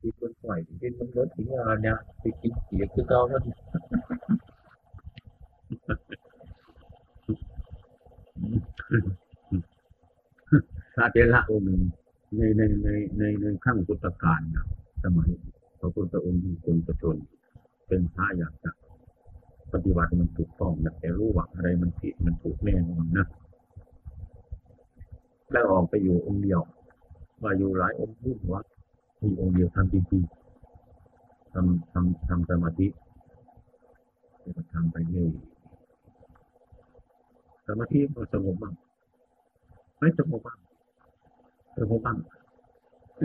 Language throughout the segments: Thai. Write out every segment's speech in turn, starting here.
ที่คนปล่อยที่มันลดทิ้งอะไรเนี่ยไปกินเสียคือเก่าแล้วพระเถระองค์หนึ่งในในในในในขั้งพุทธกาลนะสมัยพระพุทธองค์มีคนประชนเป็นพระอยากจะปฏิบัติมันถูกต้องอยากจะรู้ว่าอะไรมันผิดมันถูกแน่นอนนะแล้วออกไปอยู่องค์เดียวว่าอยู่หลายองค์ยุ่งวัด มีองค์เดียวทำจริงๆทำทำทำสมาธิแล้วก็ทำไปเรื่อยสมาธิก็สงบบ้างไม่สงบบ้างสงบบ้าง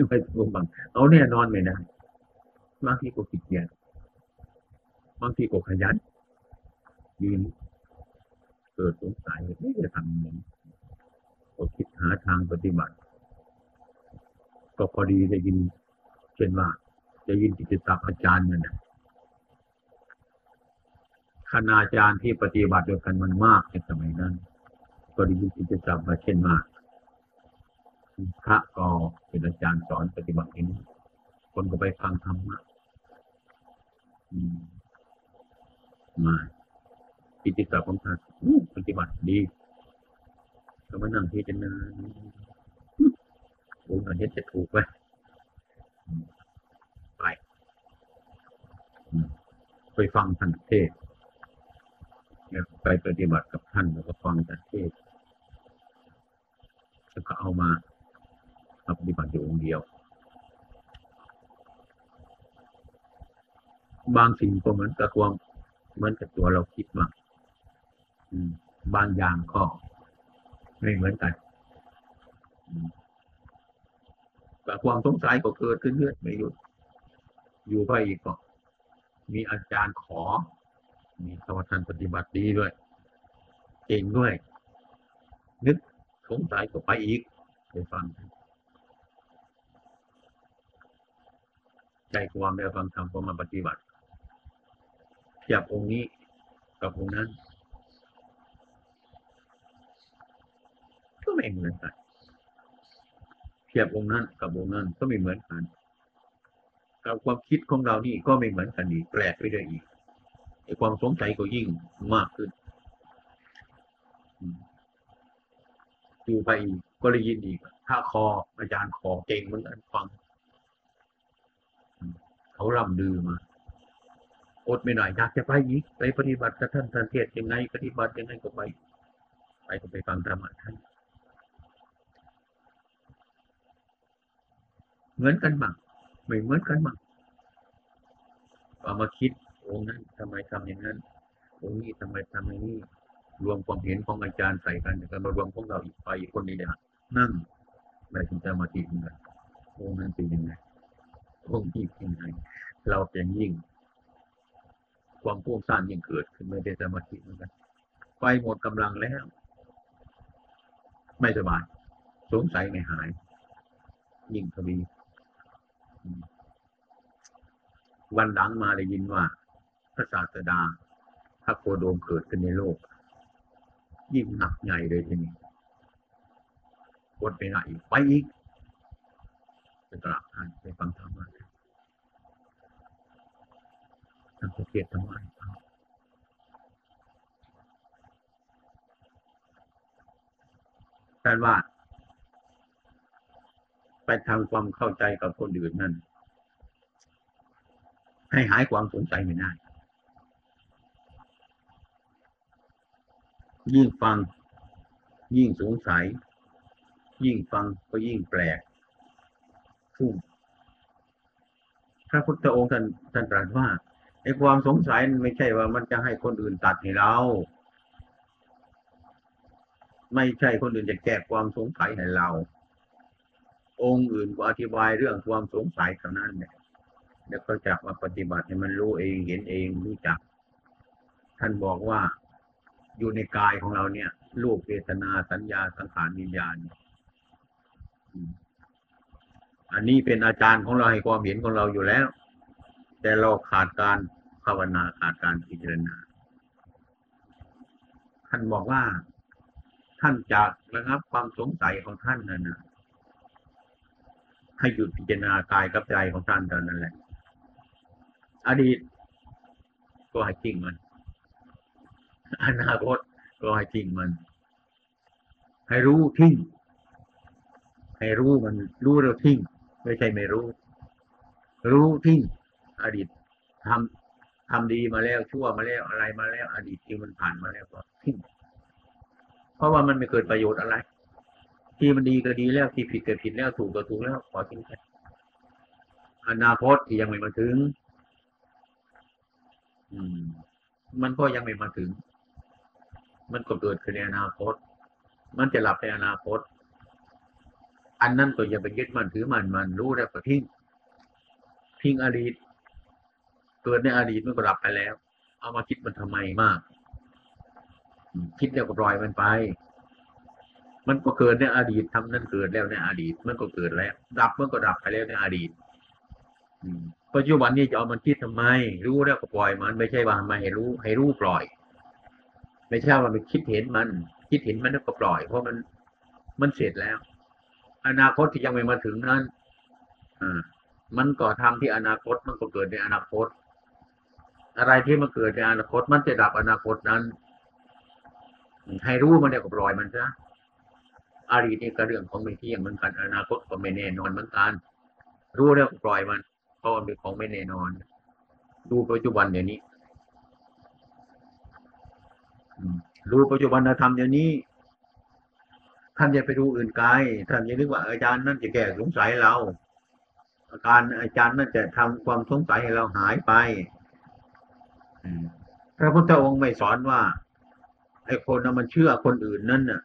ไม่สงบบ้างเอาแน่นอนไม่ได้บางทีก็ขี้เกียจบางทีก็ขยันยืนเกิดสงสัยไม่จะทำยังไงก็คิดหาทางปฏิบัติ ก็พอดีได้ยิน เช่นว่าได้ยินกิจศัพท์อาจารย์เนี่ยนะคณาจารย์ที่ปฏิบัติเดียกันมันมากในสมัยนั้น ก็ได้ยินกิจศัพท์มาเช่นว่าพระก็เป็นอาจารย์สอนปฏิบัตินี้คนก็ไปฟังธรรมะมากิจศัพท์ของท่านปฏิบัติดีก็มานั่งพิจารณาโอ้ยเฮ็ดจะถูกไหม ไป ไปฟังท่านเทศไปปฏิบัติกับท่านแล้วก็ฟังท่านเทศแล้วก็เอามาปฏิบัติอยู่องค์เดียว บางสิ่งก็เหมือนกับความเหมือนกับตัวเราคิดว่าบางอย่างก็ไม่เหมือนกัน แต่ความสงสัยก็เกิดขึ้นเรื่อยไม่หยุด อยู่ไปอีกก็ มีอาจารย์ขอ มีสวัสดิ์ปฏิบัติดีด้วย เก่งด้วย นึกสงสัยก็ไปอีกไปฟังใจความได้ฟังธรรมก็มาปฏิบัติเทียบองค์นี้กับองค์นั้นก็ไม่เหมือนกัน ทียบองค์นั้นกับองค์นั้นก็ไม่เหมือนกันกับความคิดของเรานี่ก็ไม่เหมือนกันอีกแปลกไปด้วยอีกไอ้ความสงสัยก็ยิ่งมากขึ้นอยู่ไปอีกก็ได้ยินอีกถ้าคออาจารย์ขอเก่งเหมือนกันฟัง เขาล่ำลือมาอดไม่ได้อยากจะไปอีกไปปฏิบัติกับท่านท่านเทศยังไง ปฏิบัติยังไงก็ไป ไปก็ไปฟังธรรมะท่าน เหมือนกันบ้างไม่เหมือนกันบ้างเอามาคิดองค์นั้นทำไมทำอย่างนั้นองค์นี้ทำไมทำอย่างนี้รวมความเห็นของอาจารย์ใส่กันแต่ก็มารวมของเราอีกไปอีกคนนี้เนี่ยนั่งได้ถึงสมาธิเหมือนกันองค์นั้นเป็นยังไงองค์นี้เป็นยังไงเราเป็นยิ่ง ความพุ่งสร้างยิ่งเกิดขึ้นไม่ได้สมาธิเหมือนกันไฟหมดกำลังแล้ว ไม่สบาย สงสัยไม่หาย ยิ่งทวี วันหลังมาได้ยินว่า พระศาสดาถ้าโคโดมเกิดขึ้นในโลก ยิ่งหนักใหญ่เลยทีนี้วนไปไหนไปอีกไปกราบท่านไปฟังธรรมะท่านเทศธรรมะให้ฟังแต่ว่า ไปทำความเข้าใจกับคนอื่นนั่น ให้หายความสงสัยไม่ได้ยิ่งฟัง ยิ่งสงสัย ยิ่งฟังก็ยิ่งแปลกซึ่งพระพุทธองค์ท่านท่านตรัสว่าไอ้ความสงสัยไม่ใช่ว่ามันจะให้คนอื่นตัดให้เรา ไม่ใช่คนอื่นจะแก้ความสงสัยให้เรา องค์อื่นก็อธิบายเรื่องความสงสัยเท่านั้นเนี่ยแล้วก็จับมาปฏิบัติให้มันรู้เองเห็นเองรู้จัก ท่านบอกว่าอยู่ในกายของเราเนี่ยรูปเวทนาสัญญาสังขารวิญญาณ อันนี้เป็นอาจารย์ของเราให้ความเห็นของเราอยู่แล้ว แต่เราขาดการภาวนาขาดการพิจารณา ท่านบอกว่าท่านจากระงับความสงสัยของท่านนั่นนะ ให้หยุดพิจารณากายกับใจของท่านเท่านั้นแหละ อดีต ก็ให้ทิ้งมัน อนาคตก็ให้ทิ้งมัน ให้รู้ทิ้งให้รู้มันรู้แล้วทิ้งไม่ใช่ไม่รู้ รู้ทิ้งอดีตทำทำดีมาแล้วชั่วมาแล้วอะไรมาแล้ว อดีตที่มันผ่านมาแล้วก็ทิ้งเพราะว่ามันไม่เกิดประโยชน์อะไร ที่มันดีก็ดีแล้วที่ผิดก็ผิดแล้วถูกก็ถูกแล้วขอทิ้งไปอนาคตที่ยังไม่มาถึง อืม มันก็ยังไม่มาถึง มันก็เกิดขึ้นในอนาคต มันจะหลับในอนาคต อันนั้นก็อย่าไปยึดมันถือมันมันรู้แล้วก็ทิ้งทิ้งอดีตเกิดในอดีตมันก็ดับไปแล้ว เอามาคิดมันทำไมมาก คิดแล้วก็ปล่อยมันไป มันก็เกิดในอดีตทำนั้นเกิดแล้วในอดีต มันก็เกิดแล้ว ดับมันก็ดับไปแล้วในอดีตปัจจุบันนี้จะเอามันคิดทำไม รู้แล้วก็ปล่อยมัน ไม่ใช่ว่าม่ให้รู้ ให้รู้ปล่อย ไม่ใช่ว่ามันคิดเห็นมัน คิดเห็นมันแล้วก็ปล่อย เพราะมันมันเสร็จแล้ว อนาคตที่ยังไม่มาถึงนั้นอ่ามันก็ทำที่อนาคตมันก็เกิดในอนาคต อะไรที่มันเกิดในอนาคต มันจะดับอนาคตนั้น ให้รู้มันแล้วก็ปล่อยมันซะ อารีตนี่ก็เรื่องของไม่เที่ยงเหมือนกัน อนาคตก็ไม่แน่นอนเหมือนกัน รู้แล้วปล่อยมันเพราะมันเป็นของไม่แน่นอน ดูปัจจุบันเดี๋ยวนี้รู้ปัจจุบันธรรมเดี๋ยวนี้ ท่านอย่าไปดูอื่นไกลท่านอย่านึกว่าอาจารย์นั่นจะแก้สงสัยเรา อาการอาจารย์นั่นจะทำความสงสัยให้เราหายไปพระพุทธองค์ไม่สอนว่าไอ้คนนั้นมันเชื่อคนอื่นนั่นน่ะ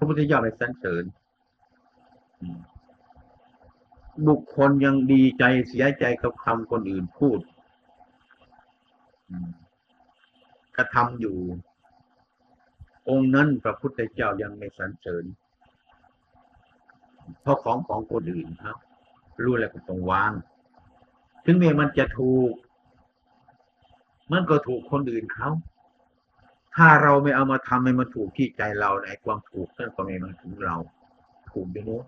ระพุทธเจ้าไปสรรเสริญบุคคลยังดีใจเสียใจกับคำคนอื่นพูดกระทำอยู่ องค์นั้นพระพุทธเจ้ายังไม่สรรเสริญเพราะของของคนอื่นครับ รู้แล้วก็ต้องวาง ถึงแม้มันจะถูก มันก็ถูกคนอื่นเขา ถ้าเราไม่เอามาทำให้มันถูกที่ใจเราในความถูกนั่นก็ไม่มาถึงเรา ถูกอยู่โน้น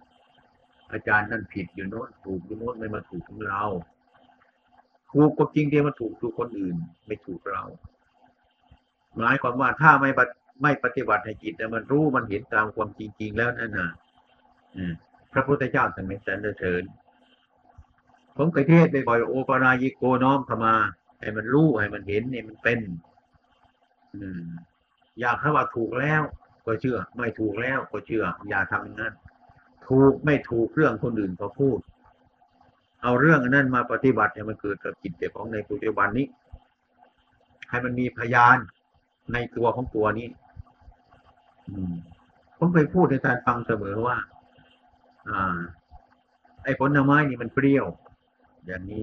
อาจารย์นั่นผิดอยู่โน้นถูกอยู่โน้นไม่มาถูกถึงเราถูกก็จริงเดียวมันถูกถูกคนอื่น ไม่ถูกเราหมายความว่าถ้าไม่ไม่ปฏิบัติให้จิตแต่มันรู้มันเห็นตามความจริง ๆ แล้วนั่นน่ะพระพุทธเจ้าท่านไม่สรรเสริญผมเคยเทศไปบ่อยโอปรายิโกน้อมเข้ามาให้มันรู้ให้มันเห็นเนี่ยมันเป็น อยากถ้าว่าถูกแล้ว ก็เชื่อ ไม่ถูกแล้วก็เชื่อ อย่าทำอย่างนั้น ถูกไม่ถูกเรื่องคนอื่นก็พูด เอาเรื่องนั้นมาปฏิบัติให้มันเกิดกับจิตใจของในปัจจุบันนี้ ให้มันมีพยานในตัวของตัวนี้ผมเคยพูดในการฟังเสมอว่า อ่า ไอ้ผลไม้นี่มันเปรี้ยว อย่างนี้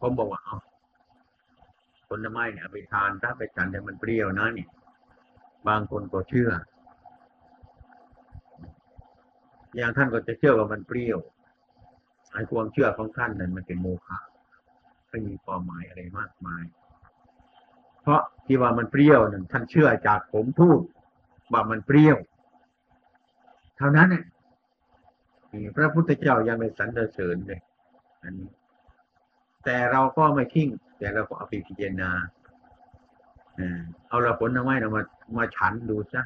ผมบอกว่าเอา ผลไม้เนี่ยไปทานถ้าไปทานแต่มันเปรี้ยวนะนี่บางคนก็เชื่อ อย่างท่านก็จะเชื่อว่ามันเปรี้ยวไอ้ความเชื่อของท่านนั้นมันเป็นโมฆะไม่มีความหมายอะไรมากมาย เพราะที่ว่ามันเปรี้ยวนั่นท่านเชื่อจากผมพูดว่ามันเปรี้ยว เท่านั้นเนี่ยพระพุทธเจ้ายังไม่สรรเสริญเลยอันนี้แต่เราก็ไม่ทิ้ง แต่เราก็เอาไปพิจารณาเอาเราผลไม้เรามามาฉันดูซะ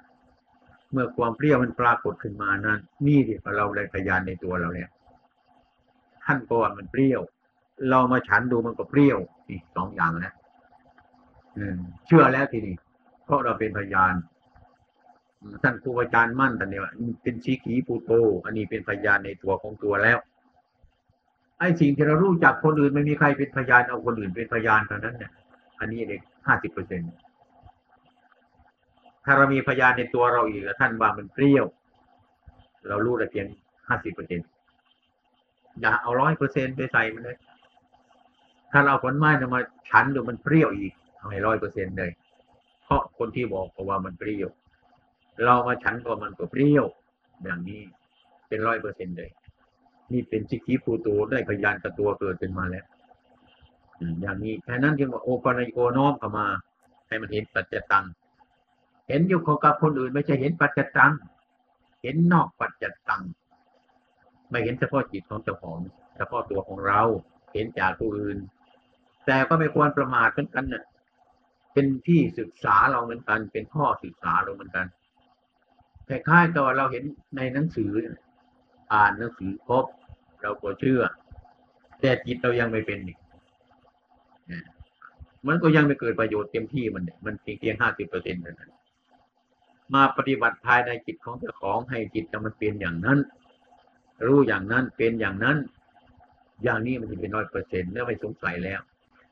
เมื่อความเปรี้ยวมันปรากฏขึ้นมานั้นนี่ที่เราได้พยานในตัวเราเนี่ย ท่านก็ว่ามันเปรี้ยว เรามาฉันดูมันก็เปรี้ยวนี่สองอย่างนะเชื่อแล้วทีนี้เพราะเราเป็นพยานท่านครูอาจารย์มั่นแต่เนี่ยเป็นชีขีปูโต อันนี้เป็นพยานในตัวของตัวแล้ว ไอ้สิ่งที่เรารู้จักคนอื่นไม่มีใครเป็นพยานเอาคนอื่นเป็นพยานเท่านั้นเนี่ยอันนี้เด็กห้าสิบเปอร์เซ็นถ้าเรามีพยานในตัวเราอีกท่านว่ามันเปรี้ยว เรารู้แต่เพียงห้าสิบเปอร์เซ็นอย่าเอาร้อยเปอร์เซ็นไปใส่มันเลยถ้าเราผลไม้มาฉันดูมันเปรี้ยวอีกเอาให้ร้อยเปอร์เซ็นเลย เพราะคนที่บอกว่ามันเปรี้ยว เรามาฉันก็มันก็เปรี้ยวอย่างนี้เป็นร้อยเปอร์เซ็นเลย นี่เป็นสิกิปูตูได้พยานกับตัวเกิดเป็นมาแล้วอย่างนี้แค่นั้นจึงว่าโอปนัยโกน้อมเข้ามา ให้มันเห็นปัจจตัง เห็นอยู่ของกับคนอื่น ไม่ใช่เห็นปัจจตัง เห็นนอกปัจจตัง ไม่เห็นเฉพาะจิตของเจ้าของเฉพาะตัวของเรา เห็นจากผู้อื่น แต่ก็ไม่ควรประมาทเหมือนกันเน่ะ เป็นที่ศึกษาเราเหมือนกัน เป็นข้อศึกษาเราเหมือนกันคล้ายๆกับเราเห็นในหนังสือ อ่านหนังสือครบเราก็เชื่อ แต่จิตเรายังไม่เป็นอีกเนี่ยมันก็ยังไม่เกิดประโยชน์เต็มที่มันมันเพียงเพียงห้าสิบเปอร์เซ็นต์เท่านั้นมาปฏิบัติภายในจิตของเจ้าของให้จิตมันเป็นอย่างนั้น รู้อย่างนั้นเป็นอย่างนั้น อย่างนี้มันจะเป็นร้อยเปอร์เซ็นต์แล้วไม่สงสัยแล้ว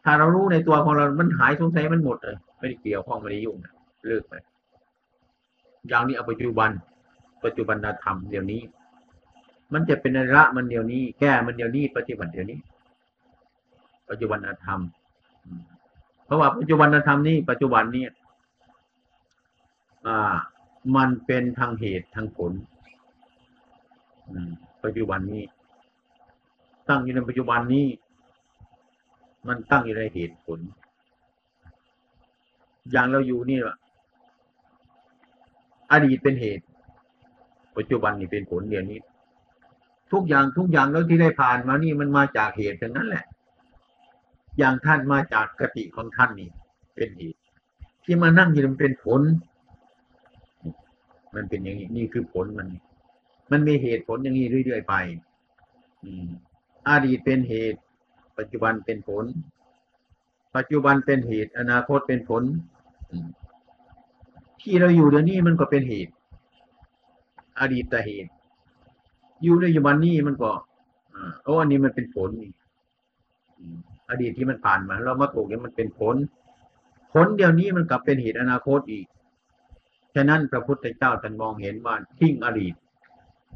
ถ้าเรารู้ในตัวของเรา มันหายสงสัยมันหมดเลยไม่ได้เกี่ยวข้องไม่ได้ยุ่งเลิกไปอย่างนี้เอาปัจจุบัน ปัจจุบันธรรมเดี๋ยวนี้ มันจะเป็นระมันเดี๋ยวนี้ แก้มันเดี๋ยวนี้ ปฏิบัติเดี๋ยวนี้ ปัจจุบันธรรม เพราะว่าปัจจุบันธรรมนี้ปัจจุบันนี้อ่า มันเป็นทางเหตุทางผลปัจจุบันนี้ ตั้งอยู่ในปัจจุบันนี้ มันตั้งอยู่ในเหตุผล อย่างเราอยู่นี่อดีตเป็นเหตุ ปัจจุบันนี่เป็นผลเดี๋ยวนี้ ทุกอย่างทุกอย่างแล้วที่ได้ผ่านมานี่มันมาจากเหตุทั้งนั้นแหละ อย่างท่านมาจากกติของท่านนี่ เป็นเหตุที่มานั่งอยู่มันเป็นผล มันเป็นอย่างนี้นี่คือผลมัน มันมีเหตุผลอย่างนี้เรื่อยๆไปอดีตเป็นเหตุ ปัจจุบันเป็นผล ปัจจุบันเป็นเหตุ อนาคตเป็นผลที่เราอยู่เดี๋ยวนี้มันก็เป็นเหตุ อดีตเหตุ อยู่ในปัจจุบันนี้มันก็อ่าโอ้อันนี้มันเป็นผลนี่อดีตที่มันผ่านมา เรามาตกเนี่ยมันเป็นผล ผลเดียวนี้มันกลับเป็นเหตุอนาคตอีก ฉะนั้นพระพุทธเจ้าท่านมองเห็นว่าทิ้งอดีต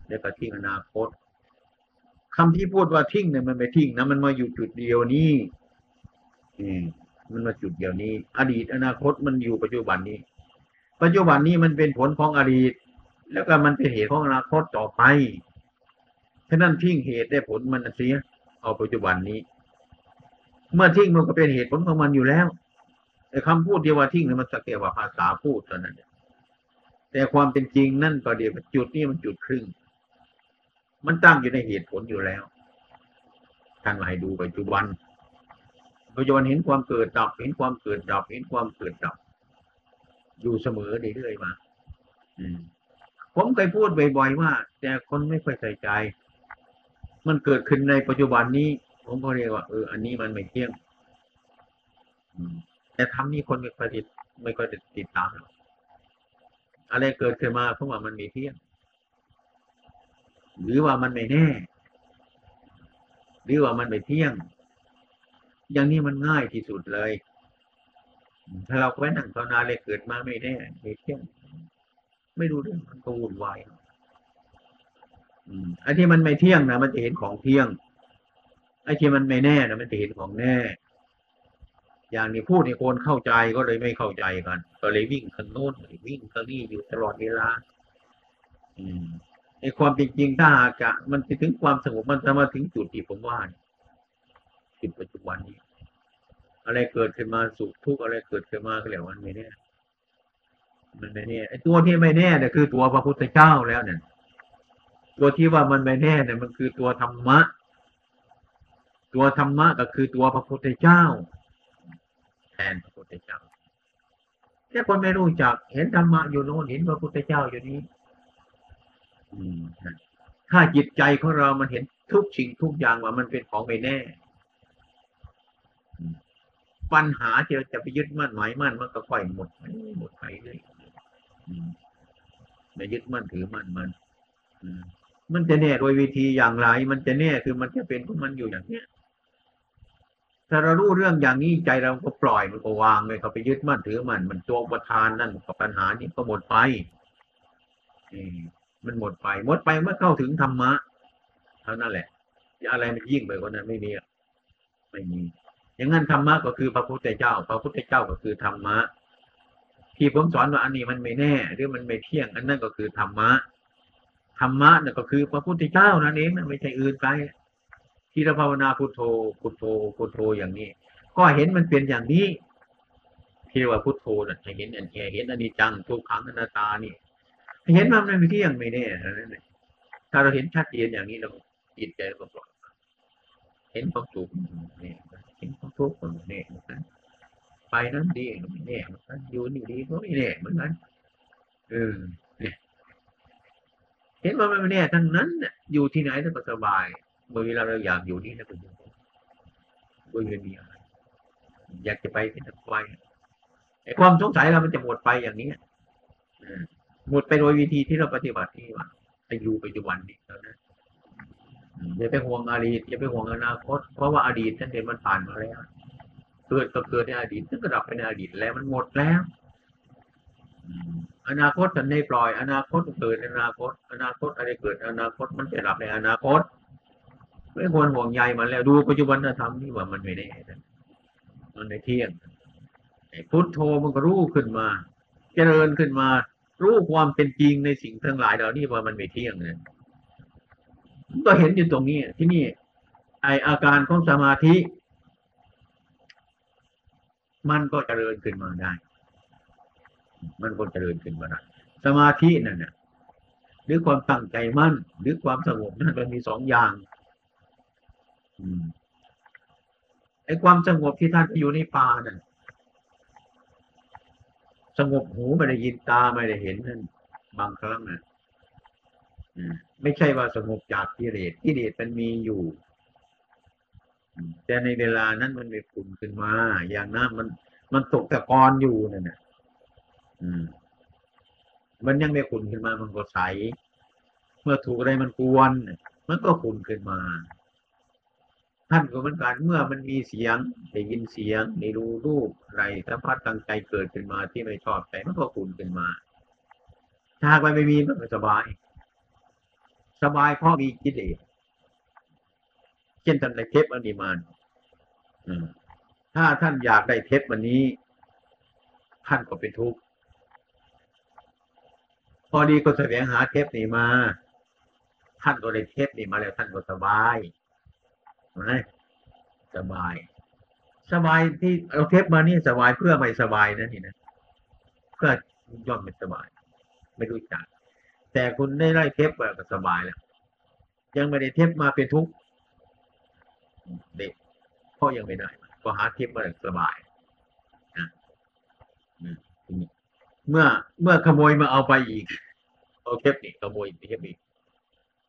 แล้วก็ทิ้งอนาคตคำที่พูดว่าทิ้งเนี่ยมันไม่ทิ้งนะมันมาอยู่จุดเดียวนี้อืมมันมาจุดเดียวนี้ อดีตอนาคตมันอยู่ปัจจุบันนี้ ปัจจุบันนี้มันเป็นผลของอดีต แล้วก็มันเป็นเหตุของอนาคตต่อไปะนั้นทิ้งเหตุได้ผลมันเสียเอาปัจจุบันนี้ เมื่อทิ้งมันก็เป็นเหตุผลของมันอยู่แล้วไอ้คำพูดเดียวว่าทิ้งเนี่ยมันสักแต่ว่าภาษาพูดเท่านั้นแต่ความเป็นจริงนั่นก็เดียวจุดนี้มันจุดครึ่ง มันตั้งอยู่ในเหตุผลอยู่แล้วท่านหมาให้ดูปัจจุบันปัจจุบันเห็นความเกิดดับ เห็นความเกิดดับ เห็นความเกิดดับ อยู่เสมอเรื่อยๆมาอืมผมเคยพูดบ่อยๆว่า แต่คนไม่ค่อยใส่ใจ มันเกิดขึ้นในปัจจุบันนี้ ผมก็เรียกว่าเอออันนี้มันไม่เที่ยงแต่ทำนี่คนไม่ค่อยติดไม่ค่อยติดตามอะไรเกิดขึ้นมาเพราะว่ามันไม่เที่ยง หรือว่ามันไม่แน่ หรือว่ามันไม่เที่ยง อย่างนี้มันง่ายที่สุดเลย ถ้าเราไว้นั่งภาวนาเลยเกิดมาไม่แน่ไม่เที่ยง ไม่รู้เรื่องมันก็วุ่นวาย ไอ้ที่มันไม่เที่ยงนะมันจะเห็นของเที่ยง ไอ้ที่มันไม่แน่นะมันจะเห็นของแน่ อย่างนี้พูดให้คนเข้าใจก็เลยไม่เข้าใจกัน ก็เลยวิ่งข้างโน้นวิ่งข้างนี้อยู่ตลอดเวลา อืมในความเป็นจริงถ้าหากะมันจะถึงความสงบมันจะมาถึงจุดที่ผมว่าจุดปัจจุบันนี้ อะไรเกิดขึ้นมาสุขทุกข์อะไรเกิดขึ้นมาก็เรียกว่ามันไม่แน่มันไม่แน่ไอ้ตัวที่ไม่แน่เนี่ยคือตัวพระพุทธเจ้าแล้วเนี่ย ตัวที่ว่ามันไม่แน่เนี่ยมันคือตัวธรรมะ ตัวธรรมะก็คือตัวพระพุทธเจ้าแทนพระพุทธเจ้าแค่คนไม่รู้จัก เห็นธรรมะอยู่โน้นเห็นพระพุทธเจ้าอยู่นี้อืมถ้าจิตใจของเรามันเห็นทุกสิ่งทุกอย่างว่ามันเป็นของไม่แน่ ปัญหาที่เราจะไปยึดมั่นหมายมั่นมันก็ค่อยหมดไปหมดไปเลยไม่ยึดมั่นถือมั่นมัน มันจะแน่โดยวิธีอย่างไร มันจะแน่คือมันจะเป็นของมันอยู่อย่างเนี้ยถ้าเรารู้เรื่องอย่างนี้ใจเราก็ปล่อยมันก็วางเลยเขาไปยึดมั่นถือมัน มันตัวประทานนั่นกับปัญหานี้ก็หมดไปมันหมดไปหมดไปเมื่อเข้าถึงธรรมะเท่านั้นแหละอะไรมันยิ่งไปกว่านั้นไม่มีไม่มีอย่างนั้นธรรมะก็คือพระพุทธเจ้า พระพุทธเจ้าก็คือธรรมะที่ผมสอนว่าอันนี้มันไม่แน่ หรือมันไม่เที่ยง อันนั้นก็คือธรรมะ ธรรมะเนี่ยก็คือพระพุทธเจ้านั่นเองไม่ใช่อื่นไกลที่เราภาวนาพุทโธพุทโธพุทโธอย่างนี้ ก็เห็นมันเป็นอย่างนี้ที่ว่าพุทโธน่ะเห็นอันเห็นอันิจจังทุกขังอนัตตานี่เห็นว่ามันไม่เที่ยงไม่แน่นั้นเองถ้าเราเห็นชัดเจนอย่างนี้เราจิตใจเราก็ปลอดเห็นความสุขนี่เห็นความทุกข์นี่เหมือนกันไปนั้นดีก็ไม่แน่เหมือนกันอยู่นี่ดีก็ไม่แน่เหมือนกันเออเนี่ย เห็นว่ามันไม่แน่ทั้งนั้นอยู่ที่ไหนก็สบายเมื่อเวลาเราอยากอยู่นี่นะคุณก็ยังมีอะไรอยากจะไปที่ไหนไปไอ้ความสงสัยเรามันจะหมดไปอย่างนี้หมดไปโดยวิธีที่เราปฏิบัติที่ว่าไปอยู่ปัจจุบันนี่แล้วนะอย่าไปห่วงอดีตอย่าไปห่วงอนาคต เพราะว่าอดีตนั่นเองมันผ่านมาแล้วเกิดก็เกิดในอดีตซึ่งก็ดับไปในอดีตแล้วมันหมดแล้ว อนาคตฉันไม่ปล่อย อนาคตเกิดในอนาคต อนาคตอะไรเกิด อนาคตมันจะดับในอนาคต ไม่ควรห่วงใยมันแล้วดูปัจจุบันธรรมนี่ว่ามันไม่ได้นะมันไม่เที่ยงพุทโธมันก็รู้ขึ้นมา เจริญขึ้นมา รู้ความเป็นจริงในสิ่งทั้งหลายเหล่านี้ว่ามันไม่เที่ยงเลยก็เห็นอยู่ตรงนี้ ที่นี่ ไออาการของสมาธิ มันก็เจริญขึ้นมาได้ มันก็เจริญขึ้นมาได้สมาธินั่นน่ะหรือความตั้งใจมั่น หรือความสงบนั่นมันมีสองอย่างอืมไอ้ความสงบที่ท่านไปอยู่ในป่านั่นสงบหูไม่ได้ยินตาไม่ได้เห็นนั่นบางครั้งนะอืมไม่ใช่ว่าสงบจากกิเลสกิเลสมันมีอยู่ แต่ในเวลานั้นมันไม่ขุ่นขึ้นมา อย่างนั้นมันมันตกตะกอนอยู่นั่นน่ะ มันยังไม่ขุ่นขึ้นมา มันก็ใส เมื่อถูกอะไรมันกวนน่ะมันก็ขุ่นขึ้นมา ท่านก็เหมือนกันเมื่อมันมีเสียงได้ยินเสียงได้รู้รูปอะไรสัมผัสทางใจเกิดขึ้นมาที่ไม่ชอบใจมันก็ขุ่นขึ้นมาถ้าหากมันไม่มีมันก็สบาย สบายเพราะมีกิเลสเช่นท่านในเทปอนิมานอืมถ้าท่านอยากได้เทปวันนี้ ท่านก็เป็นทุกข์ อดีก็แสวงหาเทปนี้มา ท่านก็ได้เทปนี้มาแล้วท่านก็สบายไหมสบาย สบายที่เอาเทปมานี่สบายเพื่อไม่สบายนะนี่นะเพื่อย่อมไม่สบาย ไม่รู้จัก แต่คุณได้ไล่เทปมาก็สบายแล้วยังไม่ได้เทปมาเป็นทุกข์เด็กเพราะยังไม่ได้ก็หาเทปมาสบายนะเมื่อเมื่อขโมยมาเอาไปอีก เอาเทปนี่ขโมยเทปอีก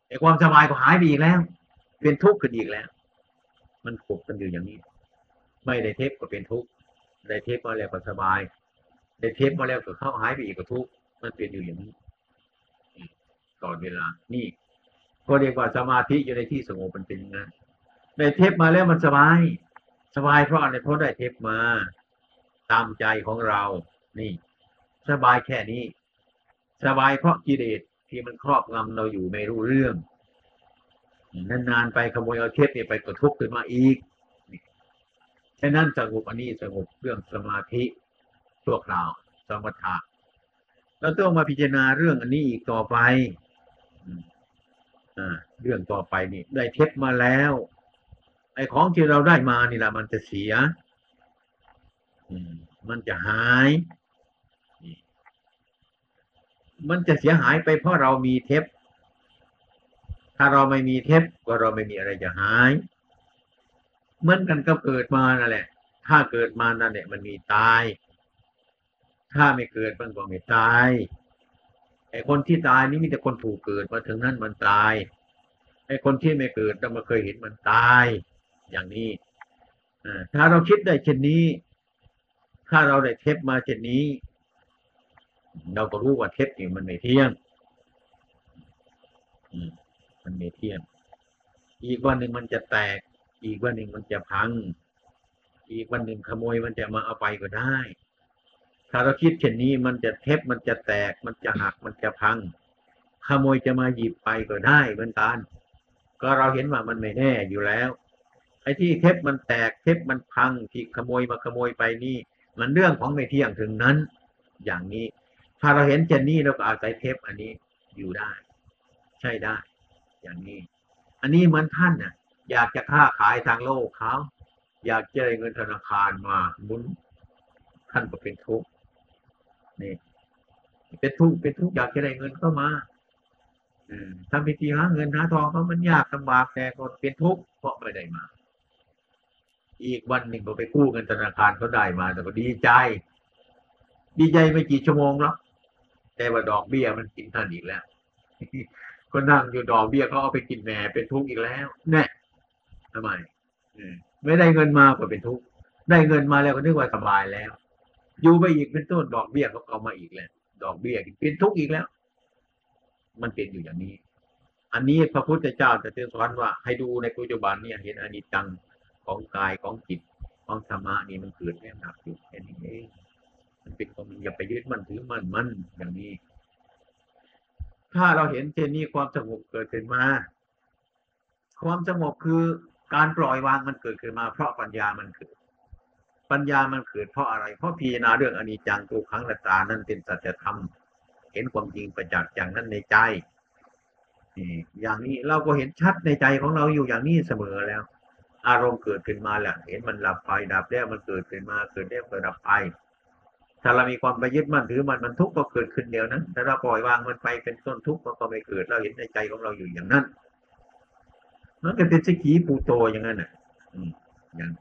ไอ้ความสบายก็หายไปอีกแล้ว เป็นทุกข์ขึ้นอีกแล้ว มันขบกันอยู่อย่างนี้ ไม่ได้เทปก็เป็นทุกข์ได้เทปมาแล้วก็สบาย ได้เทปมาแล้วก็เข้าหายไปอีกก็ทุกข์มันเป็นอยู่อย่างนี้ตลอดเวลา นี่ก็เรียกว่าสมาธิอยู่ในที่สงบมันเป็นย่างนั้นได้เทปมาแล้วมันสบาย สบายเพราะอะไรเพราะได้เทปมา ตามใจของเรา นี่ สบายแค่นี้ สบายเพราะกิเลสที่มันครอบงำเราอยู่ไม่รู้เรื่องนานๆไปขโมยเอาเทปนี่ไปกระทุกขึ้นมาอีกนี่ฉะนั้นสงบอันนี้สงบเรื่องสมาธิชั่วคราวสมถะเราต้องมาพิจารณาเรื่องอันนี้อีกต่อไปอ่าเรื่องต่อไปนี่ ได้เทปมาแล้ว ไอ้ของที่เราได้มานี่แหละมันจะเสียอืมันจะหาย มันจะเสียหายไปเพราะเรามีเทปถ้าเราไม่มีเทปก็เราไม่มีอะไรจะหาย เหมือนกันก็เกิดมานั่นแหละ ถ้าเกิดมานั่นแหละมันมีตาย ถ้าไม่เกิดมันก็ไม่ตายไอ้คนที่ตายนี่มีแต่คนถูกเกิดมาถึงนั้นมันตายไอ้คนที่ไม่เกิดเรามาเคยเห็นมันตาย อย่างนี้อถ้าเราคิดได้เช่นนี้ ถ้าเราได้เทปมาเช่นนี้ เราก็รู้ว่าเทปนี่มันไม่เที่ยงมันไม่เที่ยง อีกวันหนึ่งมันจะแตก อีกวันหนึ่งมันจะพัง อีกวันหนึ่งขโมยมันจะมาเอาไปก็ได้ ถ้าเราคิดเช่นนี้มันจะเทปมันจะแตก มันจะหัก มันจะพัง ขโมยจะมาหยิบไปก็ได้เหมือนกัน ก็เราเห็นว่ามันไม่แน่อยู่แล้วไอ้ที่เทปมันแตกเทปมันพังที่ขโมยมาขโมยไปนี่ มันเรื่องของไม่เที่ยงถึงนั้น อย่างนี้าเราเห็นเช่นนี้เราก็อาศัยเทปอันนี้อยู่ได้ ใช่ได้ อย่างนี้ อันนี้เหมือนท่านน่ะ อยากจะค้าขายทางโลกเขาอยากจะได้เงินธนาคารมาหมุนท่านก็เป็นทุกข์นี่เป็นทุกข์เป็นทุกข์อยากจะได้เงินเข้ามาทำพิธีหาเงินหาทองเพรามันยากลำบากแต่ก็เป็นทุกข์เพราะไม่ได้มา อีกวันหนึ่งก็ไปกู้เงินธนาคารเขาได้มา แต่ก็ดีใจ ดีใจไม่กี่ชั่วโมงหรอก แต่ว่าดอกเบี้ยมันกินท่านอีกแล้วก็นั่งอยู่ดอกเบี้ยเขาเอาไปกินแหนเป็นทุกข์อีกแล้วแน่ทำไมไม่ได้เงินมาก็เป็นทุกข์ได้เงินมาแล้วก็นึกว่าสบายแล้ว อยู่ไปอีกเป็นต้นดอกเบี้ยเขาเอามาอีกแล้ว ดอกเบี้ยเป็นทุกข์อีกแล้ว มันเป็นอยู่อย่างนี้ อันนี้พระพุทธเจ้าจะเตือนสอนว่า ให้ดูในปัจจุบันเนี่ยเห็นอนิจจังของกายของจิตของธรรมะนี่มันเกิดแค่ดับอยู่แค่นี้เอง มันเป็นของมันอย่าไปยึดมันถือมันมันอย่างนี้ ถ้าเราเห็นเช่นนี้ความสงบเกิดขึ้นมา ความสงบคือการปล่อยวางมันเกิดขึ้นมา เพราะปัญญามันเกิด ปัญญามันเกิดเพราะอะไร เพราะพิจารณาเรื่องอนิจจังตัวครั้งละตานั้นเป็นสัจธรรม เห็นความจริงประจักษ์อย่างนั้นในใจนี่อย่างนี้เราก็เห็นชัดในใจของเราอยู่อย่างนี้เสมอแล้ว อารมณ์เกิดขึ้นมาแหละเห็นมันหลับไปดับแล้วมันเกิดขึ้นมาเกิดแล้วเกิดดับไป ถ้าเรามีความไปยึดมั่นถือมันมันทุกข์ก็เกิดขึ้นเดียวนั้นถ้าเราปล่อยวางมันไปเป็นต้นทุกข์มันก็ไม่เกิด เราเห็นในใจของเราอยู่อย่างนั้นมันก็เป็นสกีปูโตอย่างนั้นน่ะอย่าง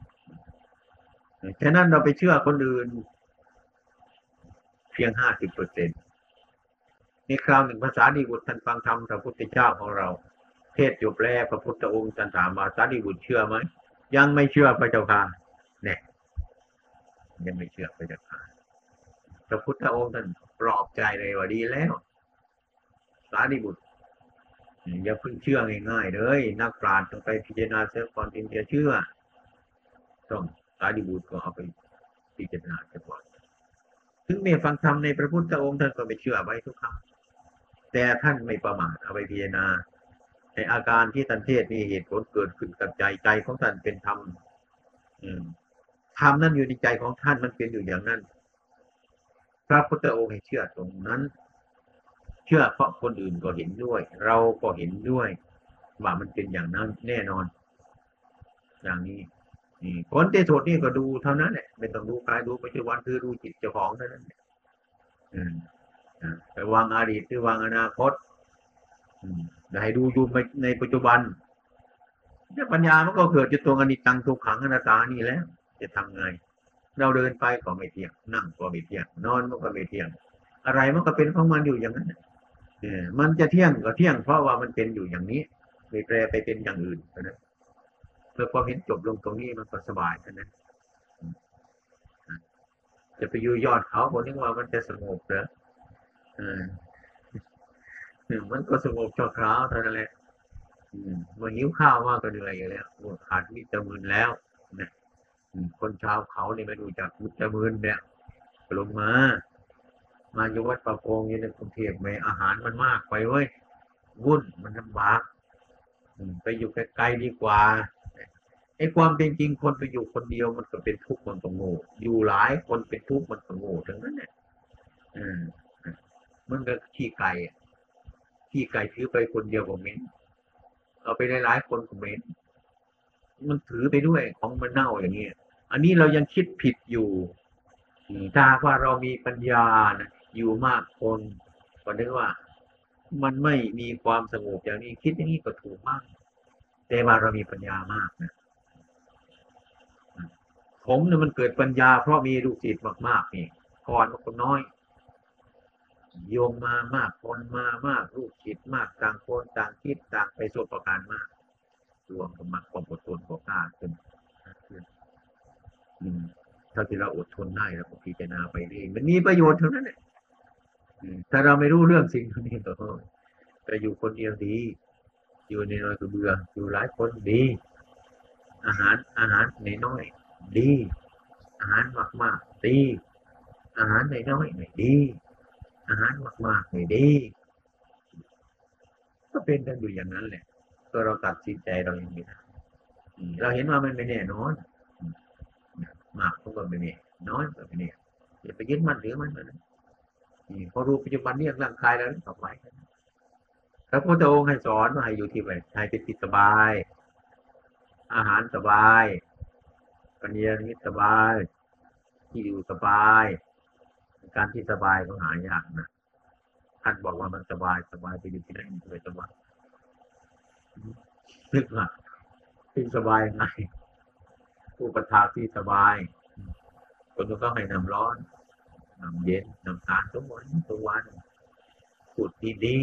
ฉะนั้นเราไปเชื่อคนอื่น เพียงห้าสิบเปอร์เซ็นต์ในคราวหนึ่งภาษาดีบุตรท่านฟังธรรมพระพุทธเจ้าของเรา เทศจบแล้วพระพุทธองค์ท่านถามว่าสารีบุตรเชื่อไหมยังไม่เชื่อพระเจ้าค่ะเนี่ยยังไม่เชื่อพระเจ้าค่ะ พระพุทธองค์ท่านปลอบใจเลยว่าดีแล้ว สารีบุตรอย่าเพิ่งเชื่อง่ายๆเลยนักปราชญ์ต้องไปพิจารณาเสียก่อนถึงจะเชื่อต้องสารีบุตรก็เอาไปพิจารณาเสียก่อนถึงแม้ฟังธรรมในพระพุทธองค์ท่านก็ไม่เชื่อไว้ทุกคำแต่ท่านไม่ประมาทเอาไปพิจารณาในอาการที่ท่านเทศมีเหตุผลเกิดขึ้นกับใจใจของท่านเป็นธรรมธรรมนั้นอยู่ในใจของท่านมันเป็นอยู่อย่างนั้น พระพุทธองค์ให้เชื่อตรงนั้น เชื่อเพราะคนอื่นก็เห็นด้วย เราก็เห็นด้วยว่ามันเป็นอย่างนั้นแน่นอน อย่างนี้นี่ผลที่สุดนี่ก็ดูเท่านั้นแหละไม่ต้องดูกายดูปัจจุบันคือดูจิตเจ้าของเท่านั้นอืมไปวางอดีตหรือวางอนาคตอืมให้ดูอยู่ในปัจจุบันเนี่ยปัญญามันก็เกิดจากตัวอนิจจังทุกขังอนัตตานี่แล้ว จะทำไง เราเดินไปก็ไม่เที่ยง นั่งก็ไม่เที่ยง นอนมันก็ไม่เที่ยง อะไรมันก็เป็นของมันอยู่อย่างนั้นเออมันจะเที่ยงก็เที่ยงเพราะว่ามันเป็นอยู่อย่างนี้ ไม่แปรไปเป็นอย่างอื่นนะเพื่อพอเห็นจบลงตรงนี้มันก็สบายนะจะไปอยู่ยอดเขาคนนึกว่ามันจะสงบเหรอออมันก็สงบชั่วคราวเท่านั้นแหละมันหิวข้าวมากก็เหนื่อยอยู่แล้วขาดวิตามินแล้วนะ คนชาวเขาเนี่ยไม่รู้จักวิตามินเนี่ยลงมา มาอยู่วัดประโปงอยู่ในกรุงเทพไม่อาหารมันมากไปเว้ยวุ่นมันลำบากไปอยู่ไกลๆดีกว่าไอ้ความเป็นจริงคนไปอยู่คนเดียวมันก็เป็นทุกข์มันก็โง่อยู่หลายคนเป็นทุกข์มันก็โง่ทั้งนั้นเนี่ยอืมมันก็ขี้ไก่ขี้ไก่ถือไปคนเดียวก็เหม็นเอาไปหลายๆคนก็เหม็นมันถือไปด้วยของมันเน่าอย่างนี้ อันนี้เรายังคิดผิดอยู่ถ้าว่าเรามีปัญญานะอยู่มากคนก็นึกว่า มันไม่มีความสงบอย่างนี้คิดอย่างนี้ก็ถูกมาก แต่ว่าเรามีปัญญามากนะผมเนี่ยมันเกิดปัญญา เพราะมีลูกศิษย์มากๆนี่ก่อนคนน้อยโยมมามากคนมามากลูกศิษย์มากต่างคนต่างคิดต่างไปสุประการมาก รวมกันมาความอดทนความกล้าขึ้นอืม ถ้าที่เราอดทนได้เราก็พิจารณาไปเองมันมีประโยชน์เท่านั้นแหละถ้าเราไม่รู้เรื่องสิ่งนี้ก็ไปอยู่คนเดียวดี อยู่ในน้อยก็เบื่ออยู่หลายคนดี อาหารอาหารในน้อยดี อาหารมากมากดี อาหารในน้อยไม่ดี อาหารมากมากไม่ดี ก็เป็นกันอยู่อย่างนั้นแหละตัวเราตัดสินใจเราอย่างนี้เราเห็นว่ามันไม่แน่นอน มากก็ไม่แน่น้อยก็ไม่แน่อย่าไปยึดมั่นหรือมันมันพอรู้ปัจจุบันนี่ร่างกายแล้วต่อไปพระพุทธองค์ให้สอนว่าให้อยู่ที่ไหนให้เป็นที่สบาย อาหารสบายปัญญานิสบาย ที่อยู่สบาย การที่สบายก็หายากนะท่านบอกว่ามันสบายสบายไปอยู่ที่ไหนมันสบายนึกว่าที่สบายไง ผู้ประทาที่สบาย คนก็ให้น้ำร้อนน้ำเย็นน้ำตาลทุกวันทุกวันพูดที่ดี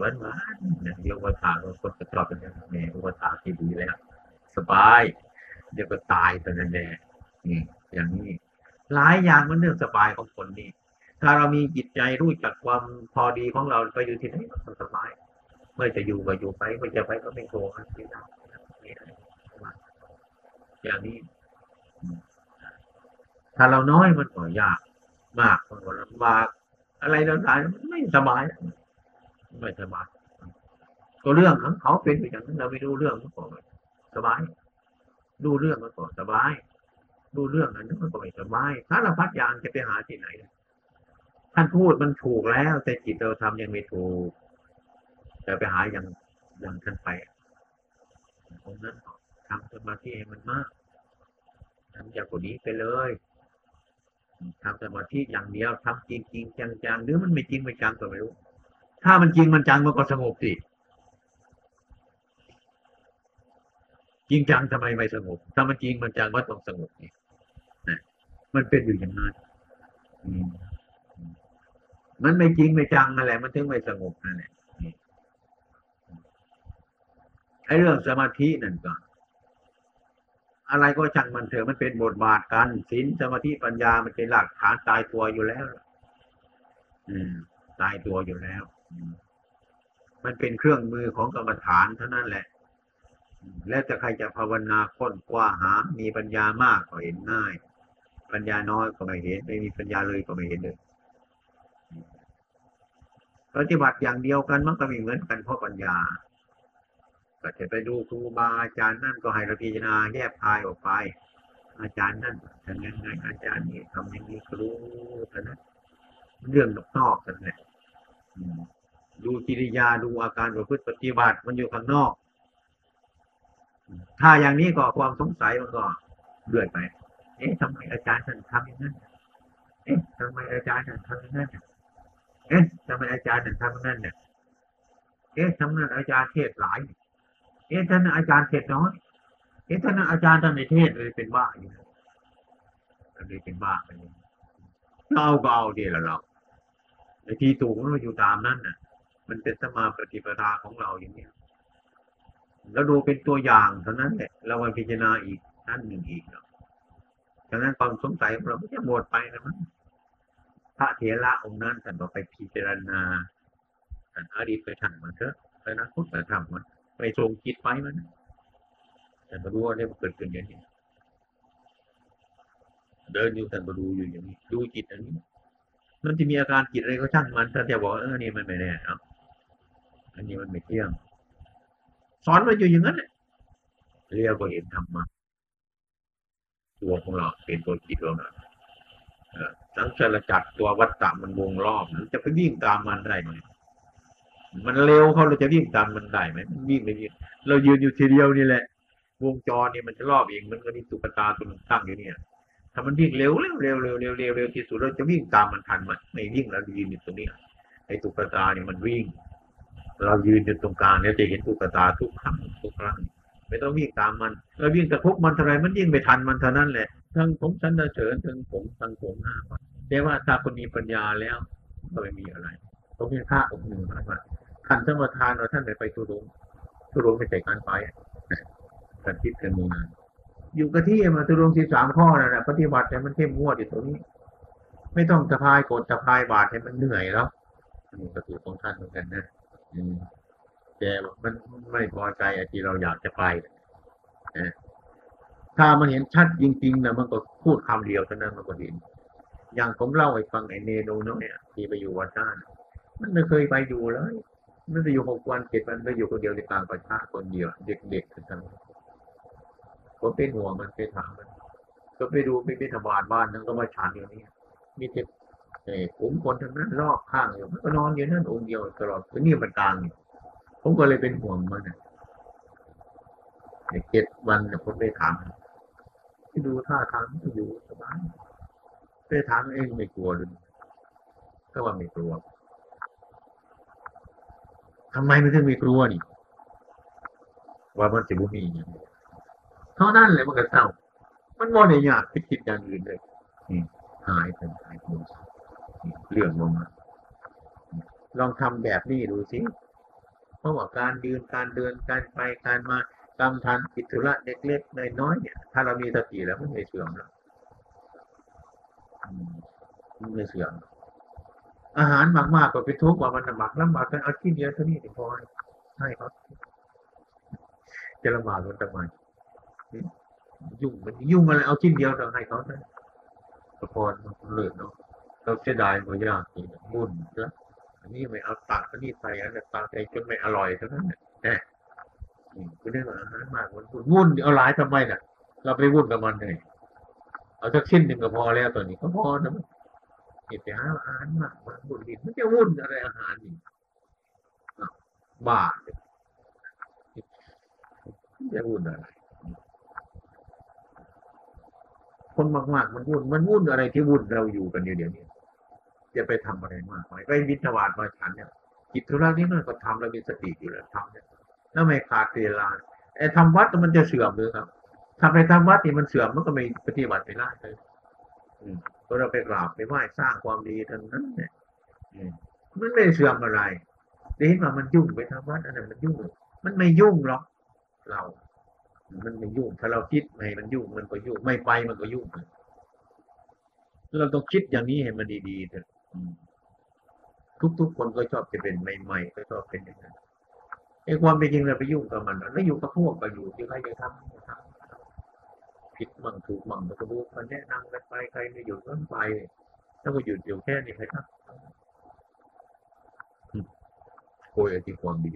หวานหวานๆเนี่ยเรียกว่าทาคนจะชอบเป็นอย่างนี้อุปทาที่ดีแล้ว สบาย เดี๋ยวก็ตายตอนนั้นแหละนี่อย่างนี้หลายอย่างมันเรื่องสบายของคนนี่ถ้าเรามีจิตใจรู้จักความพอดีของเราไปอยู่ที่ไหนมันสบาย เมื่อจะอยู่ก็อยู่ไปเมื่อจะไปก็ไม่โกรธไม่ได้ไม่ได้ อย่างนี้ ถ้าเราน้อยมันก็ยาก มากมันก็ลำบาก อะไรต่างๆมันไม่สบายไม่สบายก็เรื่องของเขาเป็นไปอย่างนั้นเราไม่รู้เรื่องมันก็สบายดูเรื่องมันก็สบายดูเรื่องนั้นมันก็ไม่สบายถ้าเราพัดยางจะไปหาที่ไหนท่านพูดมันถูกแล้ว แต่จิตเราทำยังไม่ถูกแต่ไปหาอย่างอย่างท่านไปตรงนั้นทำสมาธิให้มันมาก ทำอย่ากว่านี้ไปเลยทำสมาธิอย่างเดียวทำจริงจริงจังจังหรือมันไม่จริงไม่จังก็ไม่รู้ ถ้ามันจริงมันจังมันก็สงบสิจริงจังทำไมไม่สงบ ถ้ามันจริงมันจังก็ต้องสงบนี่นะมันเป็นอยู่อย่างนั้นมันไม่จริงไม่จังนั่นแหละมันถึงไม่สงบนั่นแหละไอ้เรื่องสมาธินั่นก็อน อะไรก็ช่างมันเถอะมันเป็นบทบาทกันศีลสมาธิปัญญามันเป็นหลักฐานตายตัวอยู่แล้ว อืม ตายตัวอยู่แล้ว มันเป็นเครื่องมือของกรรมฐานเท่านั้นแหละ แล้วจะใครจะภาวนาค้นคว้าหา มีปัญญามากก็เห็นง่าย ปัญญาน้อยก็ไม่เห็น ไม่มีปัญญาเลยก็ไม่เห็นเลยปฏิบัติอย่างเดียวกันมันก็ม่เหมือนกันเพราะปัญญา ก็จะไปดูครูบาอาจารย์นั่นก็ให้เราพิจารณาแยกคายออกไป อาจารย์นั่นทำยังไงอาจารย์นี่ทำอย่างนี้รู้แต่นั้นเรื่องนอกๆกันแหละอืมดูกิริยาดูอาการประพฤติปฏิบัติมันอยู่ข้างนอก ถ้าอย่างนี้ก็ความสงสัยมันก็เลื่อนไป เอ๊ะทำไมอาจารย์ท่านทำอย่างนั้น เอ๊ะทำไมอาจารย์ท่านทำอย่างนั้น เอ๊ะทำไมอาจารย์ถึงทำอย่างนั่นเนี่ย เอ๊ะทำนั้นอาจารย์เทศหลาย เอ๊ะท่านอาจารย์เทศน้อยเอ๊ะท่านอาจารย์ท่านในเทศเลยเป็นบ้าอยู่เลยเลยเป็นบ้าไปเลยเราก็เอาดีละเราไอ้ที่ถูกมันอยู่ตามนั้นน่ะ มันเป็นสมาปฏิปทาของเราอย่างเนี้ยแล้วดูเป็นตัวอย่างเท่านั้นแหละเราไปพิจารณาอีกนั่นหนึ่งอีกเนาะฉะนั้นความสงสัยของเราไม่จะหมดไปนะมั้งพระเถระองค์นั้นท่านก็ไปพิจารณาท่านอดีตไปทำมันเถอะไปนะพุทธธรรมมัน ไปทรงจิตไปมันแต่มารู้ว่าเนี่ยมันเกิดขึ้นอย่างนี้เดินอยู่แต่มาดูอยู่อย่างนี้ ดูจิตอันนี้ มันจะมีอาการจิตอะไรก็ช่างมันถ้าจะบอกว่าเออนี่มันไม่แน่เนาะอันนี้มันไม่เที่ยงสอนมาอยู่อย่างนั้นแหละเรียกว่าเห็นธรรมะตัวของเราเป็นตัวจิตเรานะเออสังสารจักรตัววัฏฏะมันวงรอบมันจะไปวิ่งตามมันได้ไหม มันเร็วเขาเราจะวิ่งตามมันได้ไหมมันวิ่งไม่วิ่งเรายืนอยู่ทีเดียวนี่แหละ วงจรนี่มันจะรอบเองมันก็มีตุ๊กตาตัวหนึงตั้งอยู่เนี่ยถ้ามันวิ่งเร็วเร็วเร็วเร็วเร็วเร็วเร็วที่สุดเราจะวิ่งตามมันทันมันไม่วิ่งแล้วยืนอยู่ตรงนี้ไอ้ตุ๊กตาเนี่ยมันวิ่ง เรายืนอยู่ตรงกลางเนี่ยจะเห็นตุ๊กตาทุกครั้งทุกครั้งไม่ต้องวิ่งตามมันเราวิ่งตะคุบมันเท่าไรมันยิ่งไปทันมันเท่านั้นแหละทั้งผมสันเสริญทั้งผมทั้งผมห้าแต่ว่าถ้าคนมีปัญญาแล้วก็ไม่มีอะไรเขาเป็นพระองค์หนึ่งมา ท่านสมทานว่าท่านไปไปทุรงทุรงไม่ใช่การไปท่านคิดกันมีนานอยู่กับที่มาทุรงสิบสามข้อนั่นแหละปฏิบัติแต่มันเข้มงวดอยู่ตรงนี้ ไม่ต้องสะพายกดสะพายบาทให้มันเหนื่อยแล้วนนี้ก็คือของท่านเหมือนกันนะอืมแต่มันไม่พอใจไอ้ที่เราอยากจะไปนะถ้ามันเห็นชัดจริงๆนะมันก็พูดคำเดียวเท่านั้นมันก็เห็นอย่างผมเล่าให้ฟังไอ้เนโนเนาะเนี่ยที่ไปอยู่วัดน่านมันไม่เคยไปอยู่เลย มันไปอยู่หกวันเจ็ดวันไปอยู่คนเดียวในกลางประชาคนเดียว เด็กๆทั้งนั้นผมเป็นห่วงมันไปถามมัน ก็ไปดูไปเป็นธบาลบ้านนั้นก็มาฉันอย่างนี้มีแต่เอ่ผมคนทั้งนั้นรอบข้างอยู่มันก็นอนอยู่นั่นองค์เดียวตลอดคือนี่มันกลางผมก็เลยเป็นห่วงมันนะเจ็ดวันเนี่ยผมไปถามที่ดูท่าทางมันอยู่สบายไปถามเองไม่กลัวเลยก็ว่าไม่กลัว ทำไมมันถึงไม่กลัวนี่ว่ามันจะบ่มีอย่างนี้เท่านั้นแหละมันก็เศร้า มันบ่ได้ยากไปคิดอย่างอื่นเลยหายไปหายไปเรื่องลงมาลองทำแบบนี้ดูสิเพราะว่าการยืนการเดินการไปการมากำทันกิจธุระเล็กๆน้อยๆเนี่ย ถ้าเรามีสติแล้วมันไม่เสื่อมหรอกมันไม่เสื่อมอ อาหารมากๆก็ไปทุกข์ว่ามันหมักลำบากกันเอาที่เดียวเท่านี้ถึงพอให้เขาจะลำบากมันทำไมยุ่งมันยุ่งอะไรเอาชิ้นเดียวเราให้เขาได้สะพรมันเลิศเนาะเราเสียดายมันยากจริงมุ่นแล้วอันนี้ไม่เอาตักอันนี้ใส่อันนั้ตักใจจนไม่อร่อยเท่านั้นแหละแหมคือเรื่องอาหารมากมันวุ่นเอาหลายทำไมน่ะ เราไปวุ่นกับมันเลยเอาสักชิ้นหนึ่งก็พอแล้วตอนนี้ก็พอนะ มันเห็นไปหาอาหารมากมันวุ่นดินมันจะวุ่นอะไรอาหารนี่บ้าเลยจะวุ่นอะไร คนมากๆมันวุ่น มันวุ่นอะไรที่วุ่นเราอยู่กันอยู่เดี๋ยวนี้จะไปทำอะไรมากมายไปบิณฑบาตมาฉันเนี่ยกิจธุระนี้มันก็ทำแล้วมีสติอยู่แล้วทำเนี่ยแล้วไม่ขาดเวลาไอ้ทำวัดมันจะเสื่อมเลยครับทำไปทำวัดนี่มันเสื่อมมันก็ไม่ปฏิบัติไปได้เลย ก็เราไปกราบไปไหว้สร้างความดีทั้งนั้นเนี่ยอืมมันไม่เสื่อมอะไรได้เห็นว่ามันยุ่งไปทำวัดอันนั้นมันยุ่ง มันไม่ยุ่งหรอกเรา มันไม่ยุ่ง ถ้าเราคิดไม่ให้มันยุ่งมันก็ยุ่ง ไม่ไปมันก็ยุ่ง เราต้องคิดอย่างนี้ให้มันดีๆเถอะอืมทุกๆคนก็ชอบจะเป็นใหม่ๆก็ชอบเป็นอย่างนั้นไอ้ความเป็นจริงเราไปยุ่งกับมันแล้วอยู่กับพวกก็อยู่ที่ใครจะทำก็ทำ ผิดมั่งถูกมั่งมันก็ดูมันแนะนำกันไปใครไม่อยู่ก็ไปถ้าก็หยุดอยู่แค่นี้ใครทำอืมโอยอธิความดี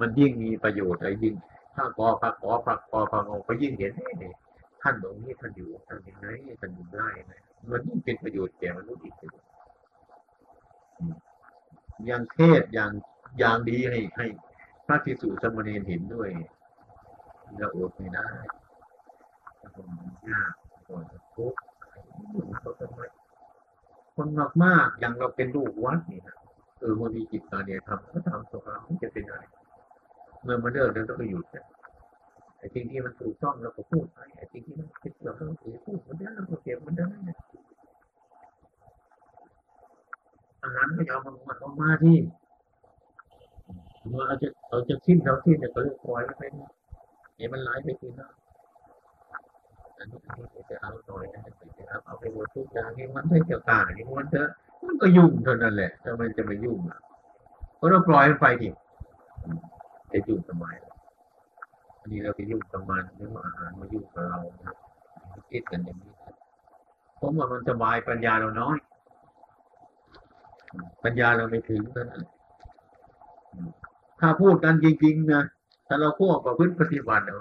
มันยิ่งมีประโยชน์อะไรยิ่งถ้ากอพักขอพักกอพักงอก็ยิ่งเห็นเอ๊ะท่านตรงนี้ท่านอยู่ท่านยังไงท่านอยู่ได้ไหมมันยิ่งเป็นประโยชน์แก่มนุษย์อีกเลยอืมอย่างเทศอย่างอย่างดีให้ให้พระภิกษุสมเณรเห็นด้วยเราอดไม่ได้ คนยากคนทุกข์เขาทำไมคนมากมากๆอย่างเราเป็นลูกวัดนี่นะเออมันมีจิตตาเนี่ยทำก็ทำสงครามมันจะเป็นอะไรเมื่อมันเลิกแล้วเราก็หยุดเนี่ยไอ้สิ่งที่มันถูกต้องเราก็พูดไปไอ้สิ่งที่มันผิดเราก็พูดมันได้เราก็เก็บมันได้เนี่ยอาหารก็ยอามันมันออกมาที่เมื่อเอาจะเอาจะทิ้นเราทิ้นเนี่ยก็เลยปล่อยไปเนี่ยเดี๋ยวมันไหลไปทีนะ อันนี้อันจะเอาหน่อยนะจะเอาเอาไปหมดทุกอย่างนี่มันไม่เกี่ยวกับนี่มันเถอะมันก็ยุ่งเท่านั้นแหละทำไมจะม่ยุ่งอะเพราะเราปล่อยมันไปดิจะยุ่งทำไมอันนี้เราไปยุ่งกับมันเรื่องอาหารมายุ่งกับเรานะคิดกันอย่างนี้ครับผมว่ามันสบายปัญญาเราน้อย ปัญญาเราไม่ถึงเท่านั้นถ้าพูดกันจริงๆนะถ้าเราควบกับพื้นปฏิบัติเอา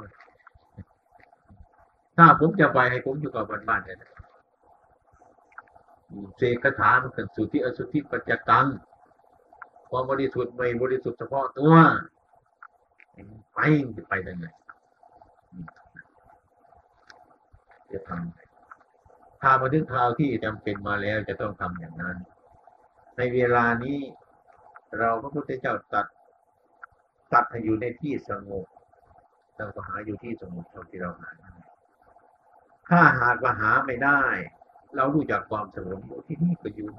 ถ้าผมจะไปให้ผมอยู่กับบ้านๆเนี่ยนะเสกคาถามันเป็นสุทธิอสุทธิปัจจตังความบริสุทธิ์ไม่บริสุทธิ์เฉพาะตัวไปจะไปได้ไงจะทำถ้ามาถึงคราวที่จำเป็นมาแล้วจะต้องทำอย่างนั้น ในเวลานี้ เราพระพุทธเจ้าตัด ตัดให้อยู่ในที่สงบเราก็หาอยู่ที่สงบเท่าที่เราหาได้ ถ้าหากว่าหาไม่ได้ เรารู้จักความสงบอยู่ที่นี่ก็อยู่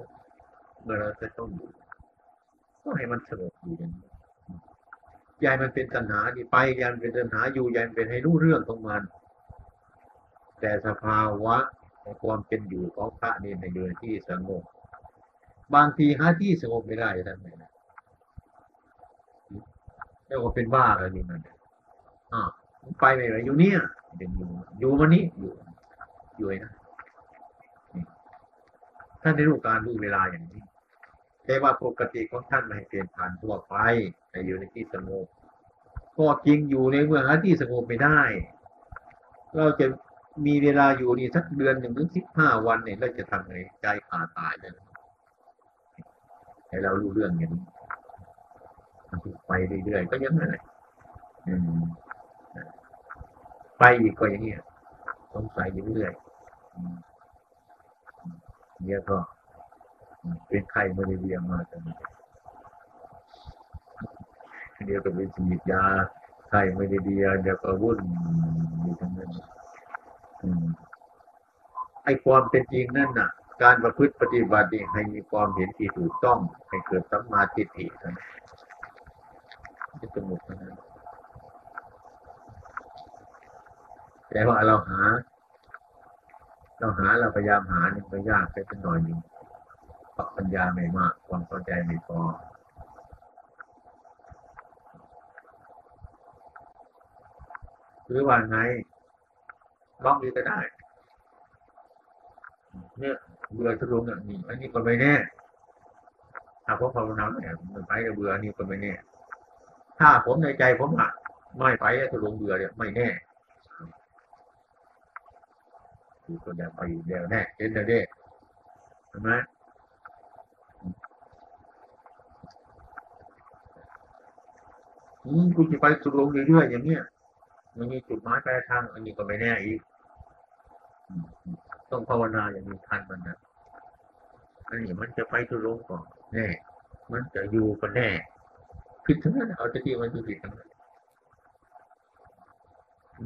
เมื่อเราจะต้องอยู่ก็ให้มันสงบอยู่อย่างนี้ยายมันเป็นตัณหาที่ไปยายมันเป็นตัณหาอยู่ยายมันเป็นให้รู้เรื่องของมัน แต่สภาวะของความเป็นอยู่ของพระนี่ในเดือนที่สงบบางทีหาที่สงบไม่ได้ท่านไหนะเรียกว่าเป็นบ้าอะไรนี่มันอ่าไปไหนอยู่เนี่ยเป็นอยู่อยู่วันนี้อยู่ อยู่นะท่านได้รู้การรู้เวลาอย่างนี้แต่ว่าปกติของท่านไม่ให้เปลี่ยนผ่านทั่วไปให้อยู่ในที่สงบก็จริงอยู่ในเมืองที่สงบไม่ได้ เราจะมีเวลาอยู่นี่สักเดือนหนึ่งถึงสิบห้าวันเนี่ยเราจะทำไงใจขาดตายเลยให้เรารู้เรื่องอย่างนี้ไปเรื่อยๆก็ยังไงไปอีกก็อย่างนี้สงสัยอยู่เรื่อย เนี่ยก็เป็นไข้มาเรียมาจนเดี๋ยวก็ไปฉีดยาไข้ไม่ได้เดียเดี๋ยวก็วุ่นอยู่ทั้งนั้นไอ้ความเป็นจริงนั่นน่ะ การประพฤติปฏิบัติให้มีความเห็นที่ถูกต้องให้เกิดสัมมาทิฏฐิเท่านั้นจะสงบเท่านั้นแต่ว่าเราหา เราหาเราพยายามหาเนี่ยก็ยากไปสักหน่อยหนึ่งปัญญาไม่มากความเข้าใจไม่พอหรือว่าไงบล็อกนี้ก็ได้ เนี่ยเบื่อทุลุงอะนี่อันนี้ก็ไม่แน่ถ้าผมภาวนาเนี่ยมันไปก็เบื่ออันนี้ก็ไม่แน่ ถ้าผมในใจผมอะไม่ไปทุลุงเบื่อเนี่ยไม่แน่ คือก็เดียวไปเดี๋ยวแน่เห็นเดี๋ยวนี้ใช่ไหมอืมกูจะไปสุลงเรื่อยๆอย่างเนี้ยมันมีจุดหมายปลายทางอันนี้ก็ไม่แน่อีกต้องภาวนาอย่างมีทันมันนะอันนี้มันจะไปทุลงก่อนแน่ มันจะอยู่ก็แน่ผิดทั้งนั้นเอาแต่ที่มันจะผิดทั้งนั้น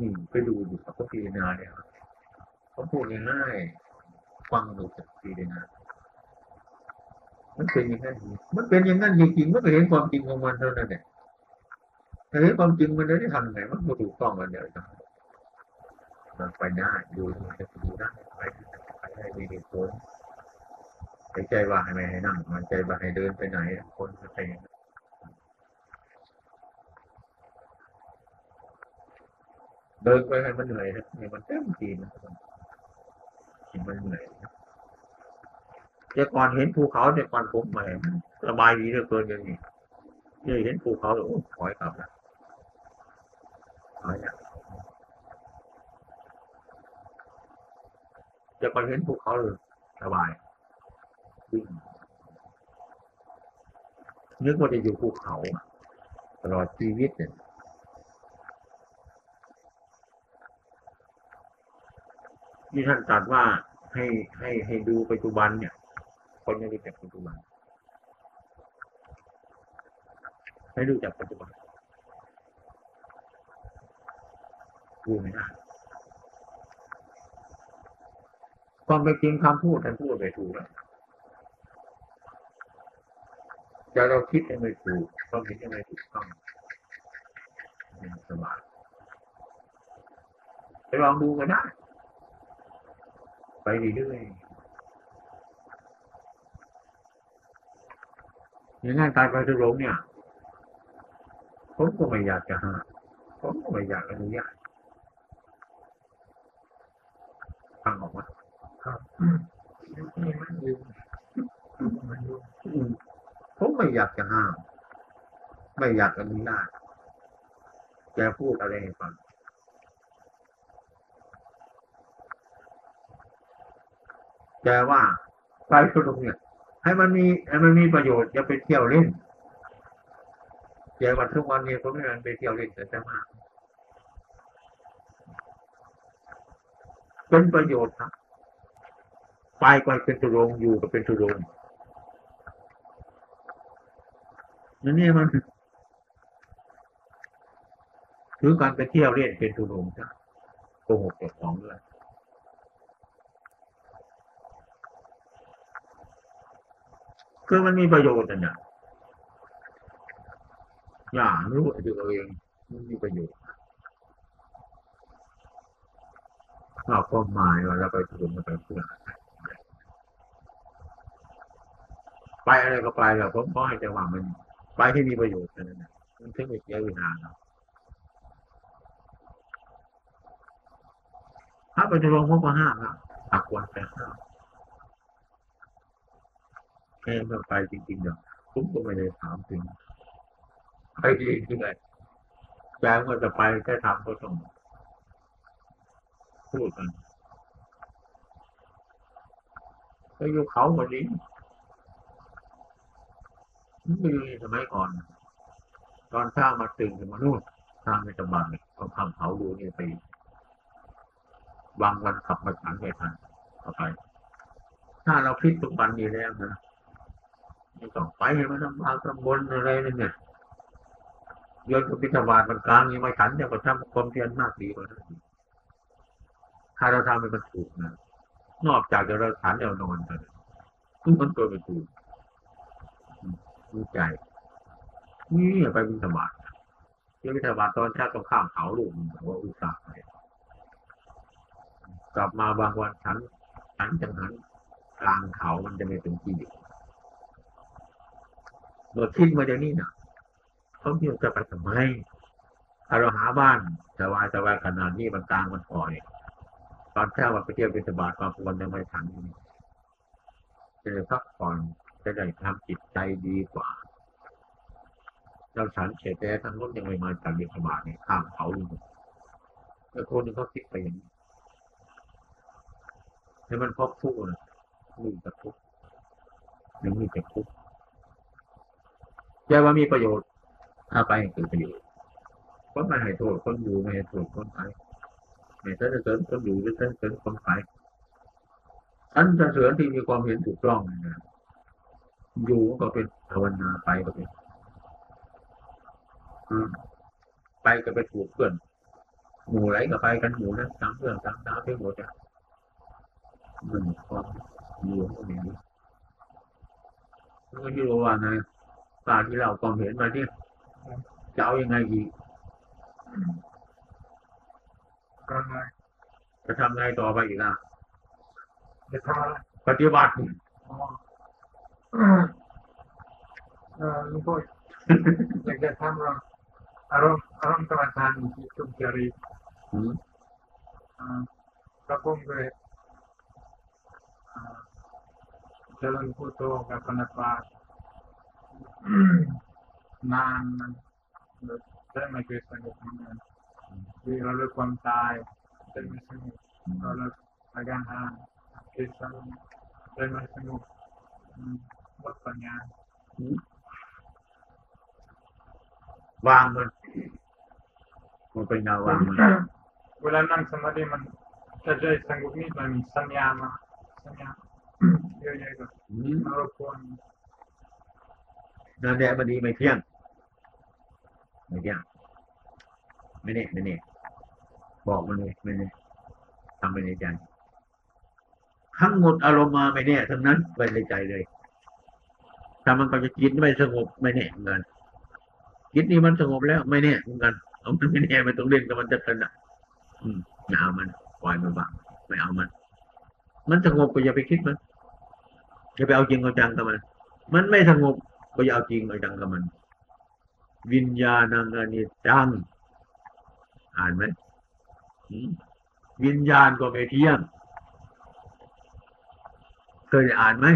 นี่ไปดูอยู่กับพิจารณาเนี่ย เขาพูดง่ายๆฟังดูจากพิจารณามันเป็นอย่างนั้นมันเป็นอย่างนั้นจริงๆมันก็เห็นความจริงของมันเท่านั้นแหละแต่เห็นความจริงมันได้ทำไงมันก็ถูกต้องกันเดียวกันมันไปได้ดูมันจะดูได้ไปไปได้มีเหตุผลใจใจว่าให้ไม่ให้นั่งมันใจว่าให้เดินไปไหนคนจะไปเดินไปให้มันเหนื่อยนะเนี่ยมันเต็มทีนะ มันเหนื่อยแต่ก่อนเห็นภูเขาแต่ก่อนผมใหม่สบายดีเหลือเกินอย่างนี้เนี่ยเห็นภูเขาโอ้ถอยกลับนะถอยนะแต่ก่อนเห็นภูเขาเลยสบายวิ่งนึกว่าจะอยู่ภูเขาตลอดชีวิตเนี่ย ที่ท่านตรัสว่าให้ให้ให้ดูปัจจุบันเนี่ย คนไม่รู้จักปัจจุบันให้รู้จักปัจจุบันดูไม่ได้ความเป็นจริงคำพูดท่านพูดไปถูกแล้วจะเราคิดให้ไม่ถูกความคิดให้ไม่ถูกต้องสบายไปลองดูก็ได้ ไปเรื่อยๆอย่างนั้นการไปทุรงเนี่ยผมก็ไม่อยากจะห้ามผมก็ไม่อยากอนุญาตฟังออกมาครับผมไม่อยากจะห้าม ไม่อยากอนุญาตแกพูดอะไรให้ฟัง แกว่าไปทุรงเนี่ย ให้มันมีให้มันมีประโยชน์อย่าไปเที่ยวเล่นแกว่าทุกวันนี้ผมไม่ได้ไปเที่ยวเล่นแต่จะมากเป็นประโยชน์ครับไปก็เป็นทุรงอยู่ก็เป็นทุรงนั่นนี่มันถือการไปเที่ยวเล่นเป็นทุรงจ้ะโกหกเจ้าของด้วย คือมันมีประโยชน์อะเนี่ยอย่ารู้ดูเอาเองมันมีประโยชน์เราก็หมายว่าเราไปทุรงเราไปเพื่อไปอะไรก็ไปแล้วผมขอให้จังหวะมันไปที่มีประโยชน์เท่นั้นนะมันถึงไม่เสียเวลาเราถ้าไปจะลงพวกมาห้ามแล้วตักวันแต่ห้าม แค่ไม่ไปจริงๆเดี๋ยวผมก็ไม่ได้ถามถึงไปดีที่ไหนแจ้งว่าจะไปแค่ทำก็ต้องพูดกันก็อยู่เขาคนนี้มันไม่มีสมัยก่อน ตอนเช้ามาตื่นขึ้นมานู่นทางไม่สบายต้องทำเขาดูนี่ไปบางวันขับมาฉันไม่ทันเอาไป ถ้าเราคิดทุกวันนี้แล้วนะ ไม่ต้องไปให้มันลำบากลำบนอะไรเลยเนี่ยโยนกุบิณฑบาตมันกลางยังไม่ขันยังก็ทำความเพียรมากดีกว่านั้นถ้าเราทำให้มันถูกนะนอกจากจะเราฉันเรานอนกันมันตัวไม่ถูกรู้ใจนี่ไปบิณฑบาตเดี๋ยวบิณฑบาตตอนเช้าต้องข้ามเขาลูกว่าอุตส่าห์ไปกลับมาบางวันฉันฉันจังหันกลางเขามันจะไม่เป็นที่อยู่ เราคิดมาเดี๋ยวนี้นะเขาเที่ยวจะไปทำไมถ้าเราหาบ้านสบายสบายขนาดนี้มันกลางมันปล่อยตอนเช้าว่าไปเที่ยวบิณฑบาตบางวันยังไม่ทันจะได้พักผ่อนจะได้ทำจิตใจดีกว่าเราฉันเฉยแต่ทางนู้นยังไม่มาจากบิณฑบาตเนี่ยข้ามเขาอยู่แต่คนนึงเขาคิดไปอย่างนี้ให้มันพบทุกข์นะมีแต่ทุกข์ยังมีแต่ทุกข์ แต่ว่ามีประโยชน์ถ้าไปให้เกิดประโยชน์ก็ไม่ให้โทษคนอยู่ไม่ให้โทษคนไปไม่ใช่จะเสริญคนอยู่หรือเสริญคนไปอันจะเสริญที่มีความเห็นถูกต้องนะอยู่ก็เป็นภาวนาไปก็เป็นอืมไปก็ไปถูกเพื่อนหมู่ไหนก็ไปกันหมู่นั้นตามเพื่อนตามตามไปหมดอะมันความอยู่ของมันอย่างนี้ก็ที่รู้ว่าไง ป่าที่เราความเห็นมาเนี่ยจะเอาอยัางไงอีกก็เลยจะทำไงต่อไปอีกอะจะทำปฏิบัติเออลุงพ่ออยากจะทำเราอารมณ์อารมณ์กรรมฐานที่ทุกจริตอืมอ่าก็คงเลยอ่าเจริญพุทโธกับปนัดบา ตนานมันได้ไม่เคยสงบเหมือนกันที่เราเลิกความตายได้ ไม่สงาม่สงบอืมหมดงมันนเป็นแนววางมันเวลานั่งสมาธิมันจะได้สงบนิดมันมีสัญญามาสัญญาเยอะๆก็อืมมารบกวนนั่นแหละมันดีไม่เที่ยงไม่เที่ยงไม่แน่ไม่แน่บอกมันเลยไม่แน่ทำไปในใจทั้งหมดอารมณ์มาไม่แน่ทั้งนั้นไปในใจเลยถ้ามันก็จะจิตไม่สงบไม่แน่เหมือนกันจิตนี้มันสงบแล้วไม่แน่เหมือนกันเอามันไม่แน่ไม่ต้องเล่นกับมันจะกันอะอืมอย่าเอามันปล่อยมันบ้างไม่เอามัน มันสงบก็อย่าไปคิดมันอย่าไปเอาจริงเอาจังกับมัน มันไม่สงบ ก็ยาเอาจริงเอาจังกับมัน วิญญาณังอนิจจัง อ่านไหมวิญญาณก็ไม่เที่ยง เคยอ่านไหม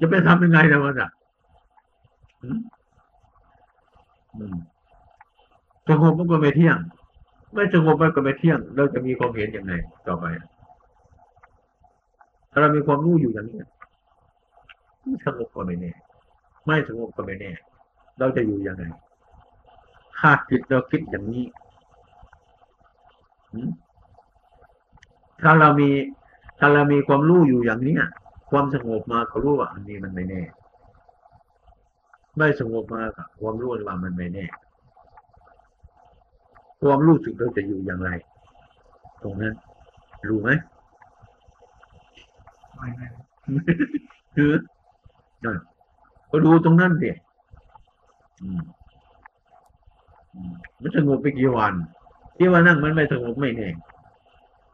จะไปทำยังไงนะมันอะหืมอืมสงบมันก็ไม่เที่ยง ไม่สงบมันก็ไม่เที่ยง เราจะมีความเห็นยังไงต่อไปถ้าเรามีความรู้อยู่อย่างนี้สงบก็ไม่แน่ ไม่สงบก็ไม่แน่ เราจะอยู่ยังไงถ้าจิตเราคิดอย่างนี้หืมถ้าเรามีถ้าเรามีความรู้อยู่อย่างเนี้ยความสงบมาก็รู้ว่าอันนี้มันไม่แน่ ไม่สงบมาก็ความรู้ว่ามันไม่แน่ ความรู้สึกเราจะอยู่อย่างไร ตรงนั้น รู้ไหมไม่ไม่คือนั่น ก็ดูตรงนั้นสิมันสงบไปกี่วัน ที่ว่านั่งมันไม่สงบไม่แน่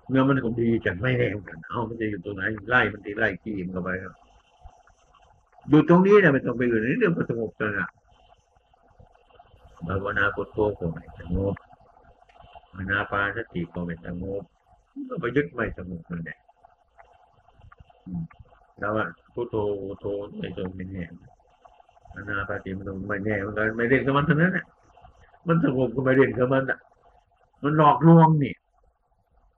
เมื่อมันสงบดีจังไม่แน่เหมือนกันเอามันจะอยู่ตรงไหนไล่มันตีไล่กี้มันเข้าไปอยู่ตรงนี้เนี่ยไม่ต้องไปอื่นนี่เรื่องมันสงบกันอะภาวนาพุทโธก็ไม่สงบภาวนาปาสติก็ไม่สงบก็ไปยึดไม่สงบนั่นแหละแล้วอะพุทโธพุทโธไม่ตรงไม่แน่ วนาปาติมันตรงไม่แน่มันก็ไม่เล่นกับมันเท่านั้นแหละมันสงบก็ไม่เล่นกับมันอะ มันหลอกลวงนี่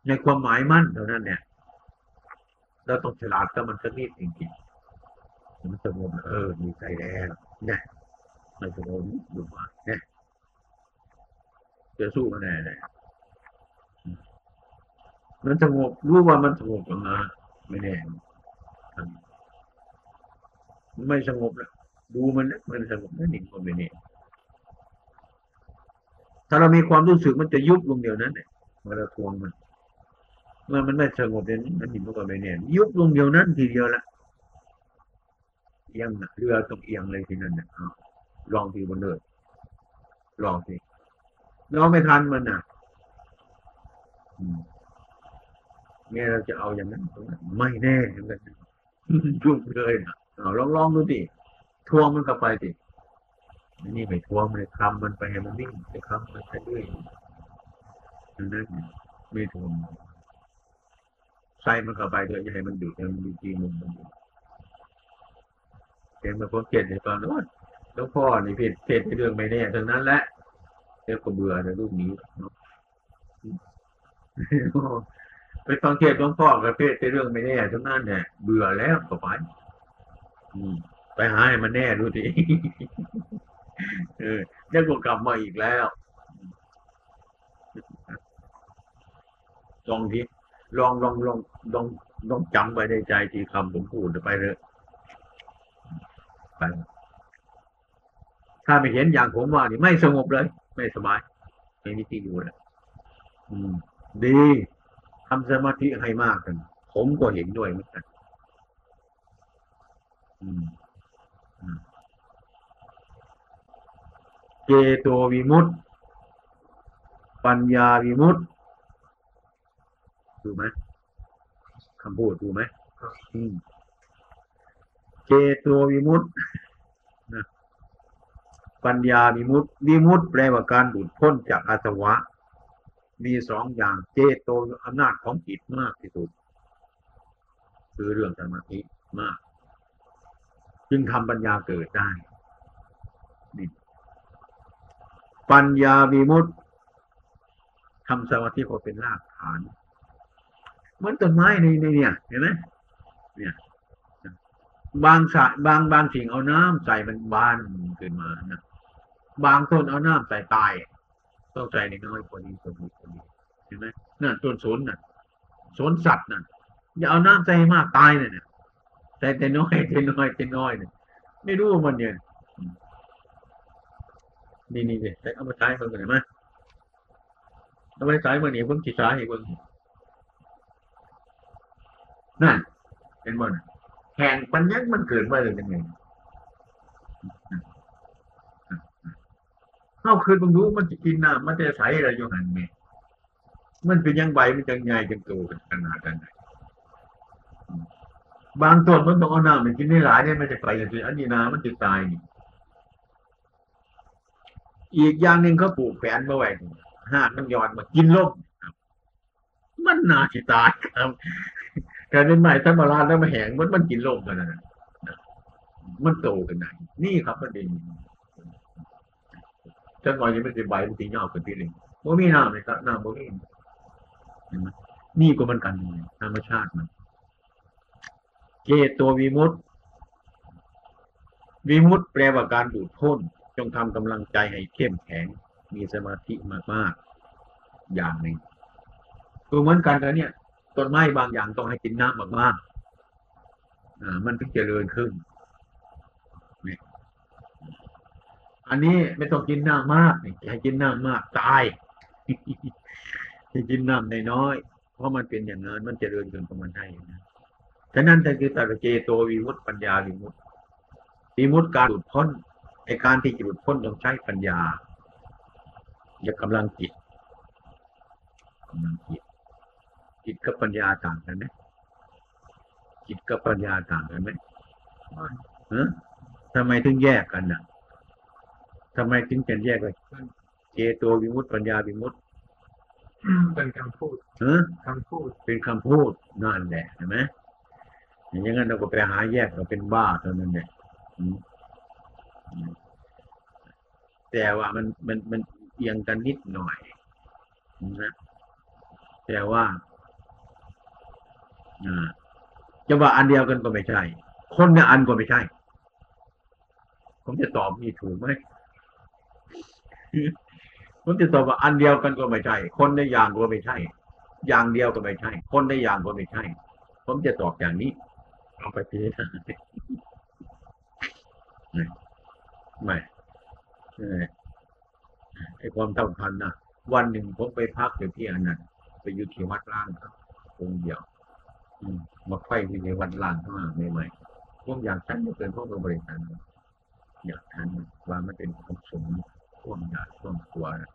ในความหมายมั่นเท่านั้นเนี่ย เราต้องฉลาดกับมันสักนิดจริงๆมันสงบเออ มีใจแล้วนี่ยไม่สงบดูมาเนี่ยจะสู้มันแน่เลยมันสงบรู้ว่ามันสงบออกมาไม่แน่มันไม่สงบแล้ว ดูมันนะมันสงบนั่นเองก็ไม่แน่ถ้าเรามีความรู้สึกมันจะยุบลงเดียวนั้นเนี่ยเวลาทวงมัน เมื่อมันไม่สงบเดี๋ยมันหินมันก็ไม่แน่นยุบลงเดียวนั้นทีเดียวละเอียงนะเรือต้องเอียงเลยทีนั้นเนี่ยอลองทีบนเรือลองทีลองไม่ทันมันน่ะเนี่ยเราจะเอาอย่างนั้นตรงนั้น ไม่แน่เหมือนกันยุบเลยนะลองลองดูดิ ทวงมันเข้าไปดินี่ไม่ทวงมันคำมันไปมันนิ่งไปคำมันไปเรื่อยนั้นนี่ยไม่ทวงใส่มันเข้าไปเลยอย่าให้มันดุให้มันมีจีมุมมันอยู่เห็นมันพบเกลียดในตอนนู้นหลวงพ่อนี่ผิดเทศในเรื่องไม่แน่ทั้งนั้นแหละเดี๋ยวก็เบื่อในรูปนี้เนาะไปฟังเทศหลวงพ่อกับเทศในเรื่องไม่แน่ทั้งนั้นเนี่ยเบื่อแล้วก็ไปอืม ไปหาให้มันแน่ดูสิเออเดี๋ยวก็กลับมาอีกแล้วลองทีลองลองลองลองลองจำไว้ในใจที่คำผมพูดไปเลยไปถ้าไม่เห็นอย่างผมว่านี่ไม่สงบเลย ไม่สบาย ไม่มีที่อยู่เลยอืมดีทำสมาธิให้มากกัน ผมก็เห็นด้วยเหมือนกัน อืมอืม เจโตวิมุตติ ปัญญาวิมุตติถูไหมคำพูดถูไหมเจโตวิมุตติปัญญาวิมุตติวิมุตติแปลว่าการหลุดพ้นจากอาสวะ มีสองอย่างเจโตอำนาจของจิตมากที่สุด คือเรื่องสมาธิมาก จึงทำปัญญาเกิดได้นี่ ปัญญาวิมุตติทำสมาธิพอเป็นรากฐานเหมือนต้นไม้ในในเนี่ย เห็นไหมเนี่ยบางสะบางบางสิ่งเอาน้ำใส่มันบานขึ้นมานะบางต้นเอาน้ำใส่ตายต้องใส่ในน้อยกว่านี้กว่านี้กว่านี้เห็นไหมนั่นต้นสนน่ะสนสัตว์น่ะอย่าเอาน้ำใส่มากตายเลยเนี่ยใส่แต่น้อยแต่น้อยแต่น้อยเนี่ยไม่รู้มันเนี่ย นี่นี่เลยเอามาใช้เพิ่งกันไหมเอาไปใช้เมื่อนี้เพิ่งกี่ใช้เพิ่งนั่นเป็นบ่นแห่งปัญญามันเกิดมาเลยยังไงเข้าคืนบางรู้มันจะกินน้ำมันจะใสอะไรอยู่หันไหมมันเป็นยังใบมันจังใหญ่จังโตกันขนาดกันไหนบางต้นมันต้องเอาน้ำมันกินได้หลายเนี่ยมันจะไปอย่างที่อันนี้นามันจะตายนี่ อีกอย่างหนึ่งเขาปลูกแผนมาไว้ห้ามันย้อนมากินล่มมันน่าจะตายครับการเป็นใหม่ธรรมราชแล้วมาแหงมันมันกินล่มกันนะมันโตกันไหนนี่ครับมันเป็นจังหวะนี้มันจะใบมันตีเงากันทีหนึ่งโมมีน้ำเลยครับน้ำโมมีนี่ก็มันกันธรรมชาติมันเจโตัววิมุตวิมุตแปลว่าการดูดพ้น จงทำกำลังใจให้เข้มแข็ง มีสมาธิมากๆอย่างหนึ่งคือเหมือนกันนะเนี่ยต้นไม้บางอย่างต้องให้กินน้ำมากๆอ่ามันถึงจะเจริญขึ้นนี่อันนี้ไม่ต้องกินน้ำมากให้กินน้ำมากตายให้กินน้ำน้อยเพราะมันเป็นอย่างนั้นมันจเจริญจนของมันได้อย่างนั้นฉะนั้นแต่คือตัดเจโตวิมุตติปัญญาวิมุตติวิมุตติการหลุดพ้น ในการที่จะหลุดพ้นต้องใช้ปัญญาอย่ากำลังจิตกำลังจิตจิตกับปัญญาต่างกันไหมจิตกับปัญญาต่างกันไหมฮะทำไมถึงแยกกันน่ะทำไมถึงจะแยกเลยเจโตวิมุตติปัญญาวิมุตติเป็นคำพูดฮะคำพูด เป็นคำพูดนั่นแหละเห็นไหมอย่างนั้นเราก็ไปหาแยกเราเป็นบ้าเท่านั้นแหละอืมอืม แต่ว่ามันมันมันเอียงกันนิดหน่อยนะแต่ว่าอ่าจะว่าอันเดียวกันก็ไม่ใช่ คนเนี่ยอันก็ไม่ใช่ ผมจะตอบมีถูกไหมผมจะตอบว่าอันเดียวกันก็ไม่ใช่ คนในอย่างก็ไม่ใช่ อย่างเดียวก็ไม่ใช่ คนในอย่างก็ไม่ใช่ ผมจะตอบอย่างนี้เอาไปพิจารณา ไม่ไม่เออไอ้ความสัมพันนะวันหนึ่งผมไปพักอยู่ที่อันนั้นไปอยู่ที่วัดล่างครับองเดียวมาไฟที่ในวัดล่างข้างล่าใหม่ๆผมอยากฉันจะเป็นพวกบริษัทอยากทันว่ามันเป็นของสมท่วมยาท่วมตัวนะ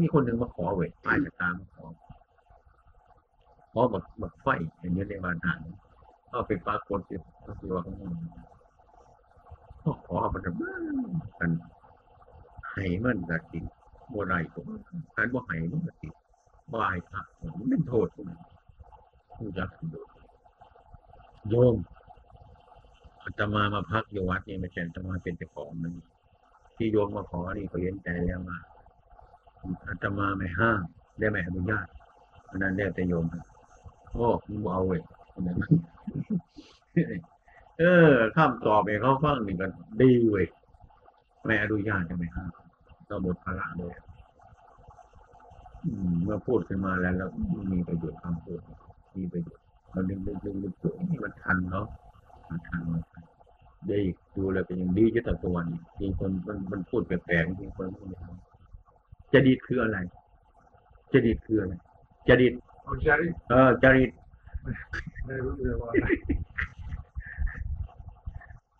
มีคนหนึ่งมาขอเว้ยป้ายจะตามาขอขอแบบแบบไฟอย่างนี้ในบ้านหางก็ไปปรากฏอยู่ก็คือว่าเขา ขอมันจะกันให้มันกะติบ่ได้ตัวการบ่ให้มันกะติบ่อายพระมันเป็นโทษนะผู้จักโยมอาตมามาพักอยู่วัดนี่ไม่ใช่อาตมาเป็นเจ้าของมันที่โยมมาขอนี่เขาเห็นใจแล้วว่าอาตมาไม่ห้ามได้ไม่อนุญาตอันนั้นแล้วแต่โยมครับโอ้มึงบ่เอาเว้ยอันนั้น เออข้ามตอบไปเขาฟังหนี่งก็ดีเว้ยไม่อนุญาตจะไม่ห้ามก็หมดภาระเลยเมื่อพูดขึ้นมาแล้วแล้วมีประโยชน์คำพูดมีประโยชน์มันดึงดึงดึงดึงตัวนี่มันทันเนาะมันทันมันทันดีดูแล้วเป็นอย่างดีจะต่อตัวนี่จริงคนมันมันพูดแปลกๆจริงคนไม่ทำจดิตคืออะไรจดิตคืออะไรจดิตโอ้จาริเออจริต ไม่รู้เรื่องว่าอะไร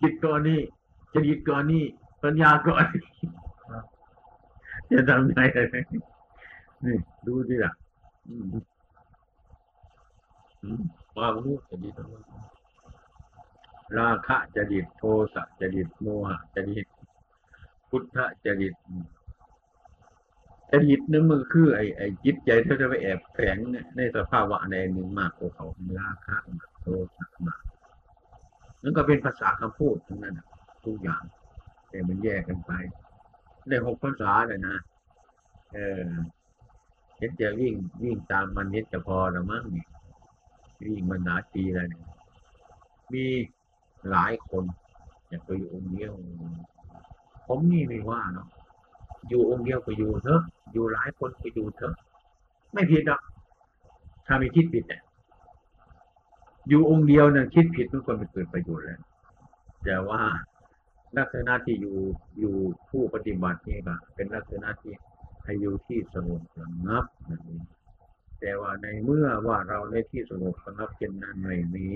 จิตก่อนนี่จริตก่อนนี่ปัญญาก่อนจะทำไงนี่ดูดิล่ะอืมอืมความรู้จริตของมันราคะจริตโทสะจริตโมหะจริตพุทธะจริตจริตนั่นมันคือไอ้ไอ้จิตใจที่จะไปแอบแฝงในสภาวะใดหนึ่งมากกว่าเขาราคะมากโทสะมาก นั่นก็เป็นภาษาคำพูดทั้งนั้นทุกอย่าง แต่มันแยกกันไปได้หกภาษาเลยนะเออเห็นจะวิ่งวิ่งตามมันเห็นจะพอแล้วมั้งนี่วิ่งมันหนาปีแล้วเนี่ยมีหลายคนอยากไปอยู่องค์เดียว ผมนี่ไม่ว่าเนาะอยู่องค์เดียวก็อยู่เถอะ อยู่หลายคนก็อยู่เถอะ ไม่ผิดหรอกถ้าม่คิดผิดเนี่ย อยู่องค์เดียวเนี่ยคิดผิดทุกคนไปเกิดประโยชน์แล้วแต่ว่าลักษณะที่อยู่อยู่ผู้ปฏิบัตินี่ก็เป็นลักษณะที่ให้อยู่ที่สงบระงับนั่นเองแต่ว่าในเมื่อว่าเราในที่สงบระงับเช่นนั้นไม่มี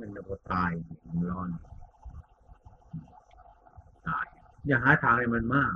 มันก็ตายมันร้อนตายอย่าหาทางให้มันมาก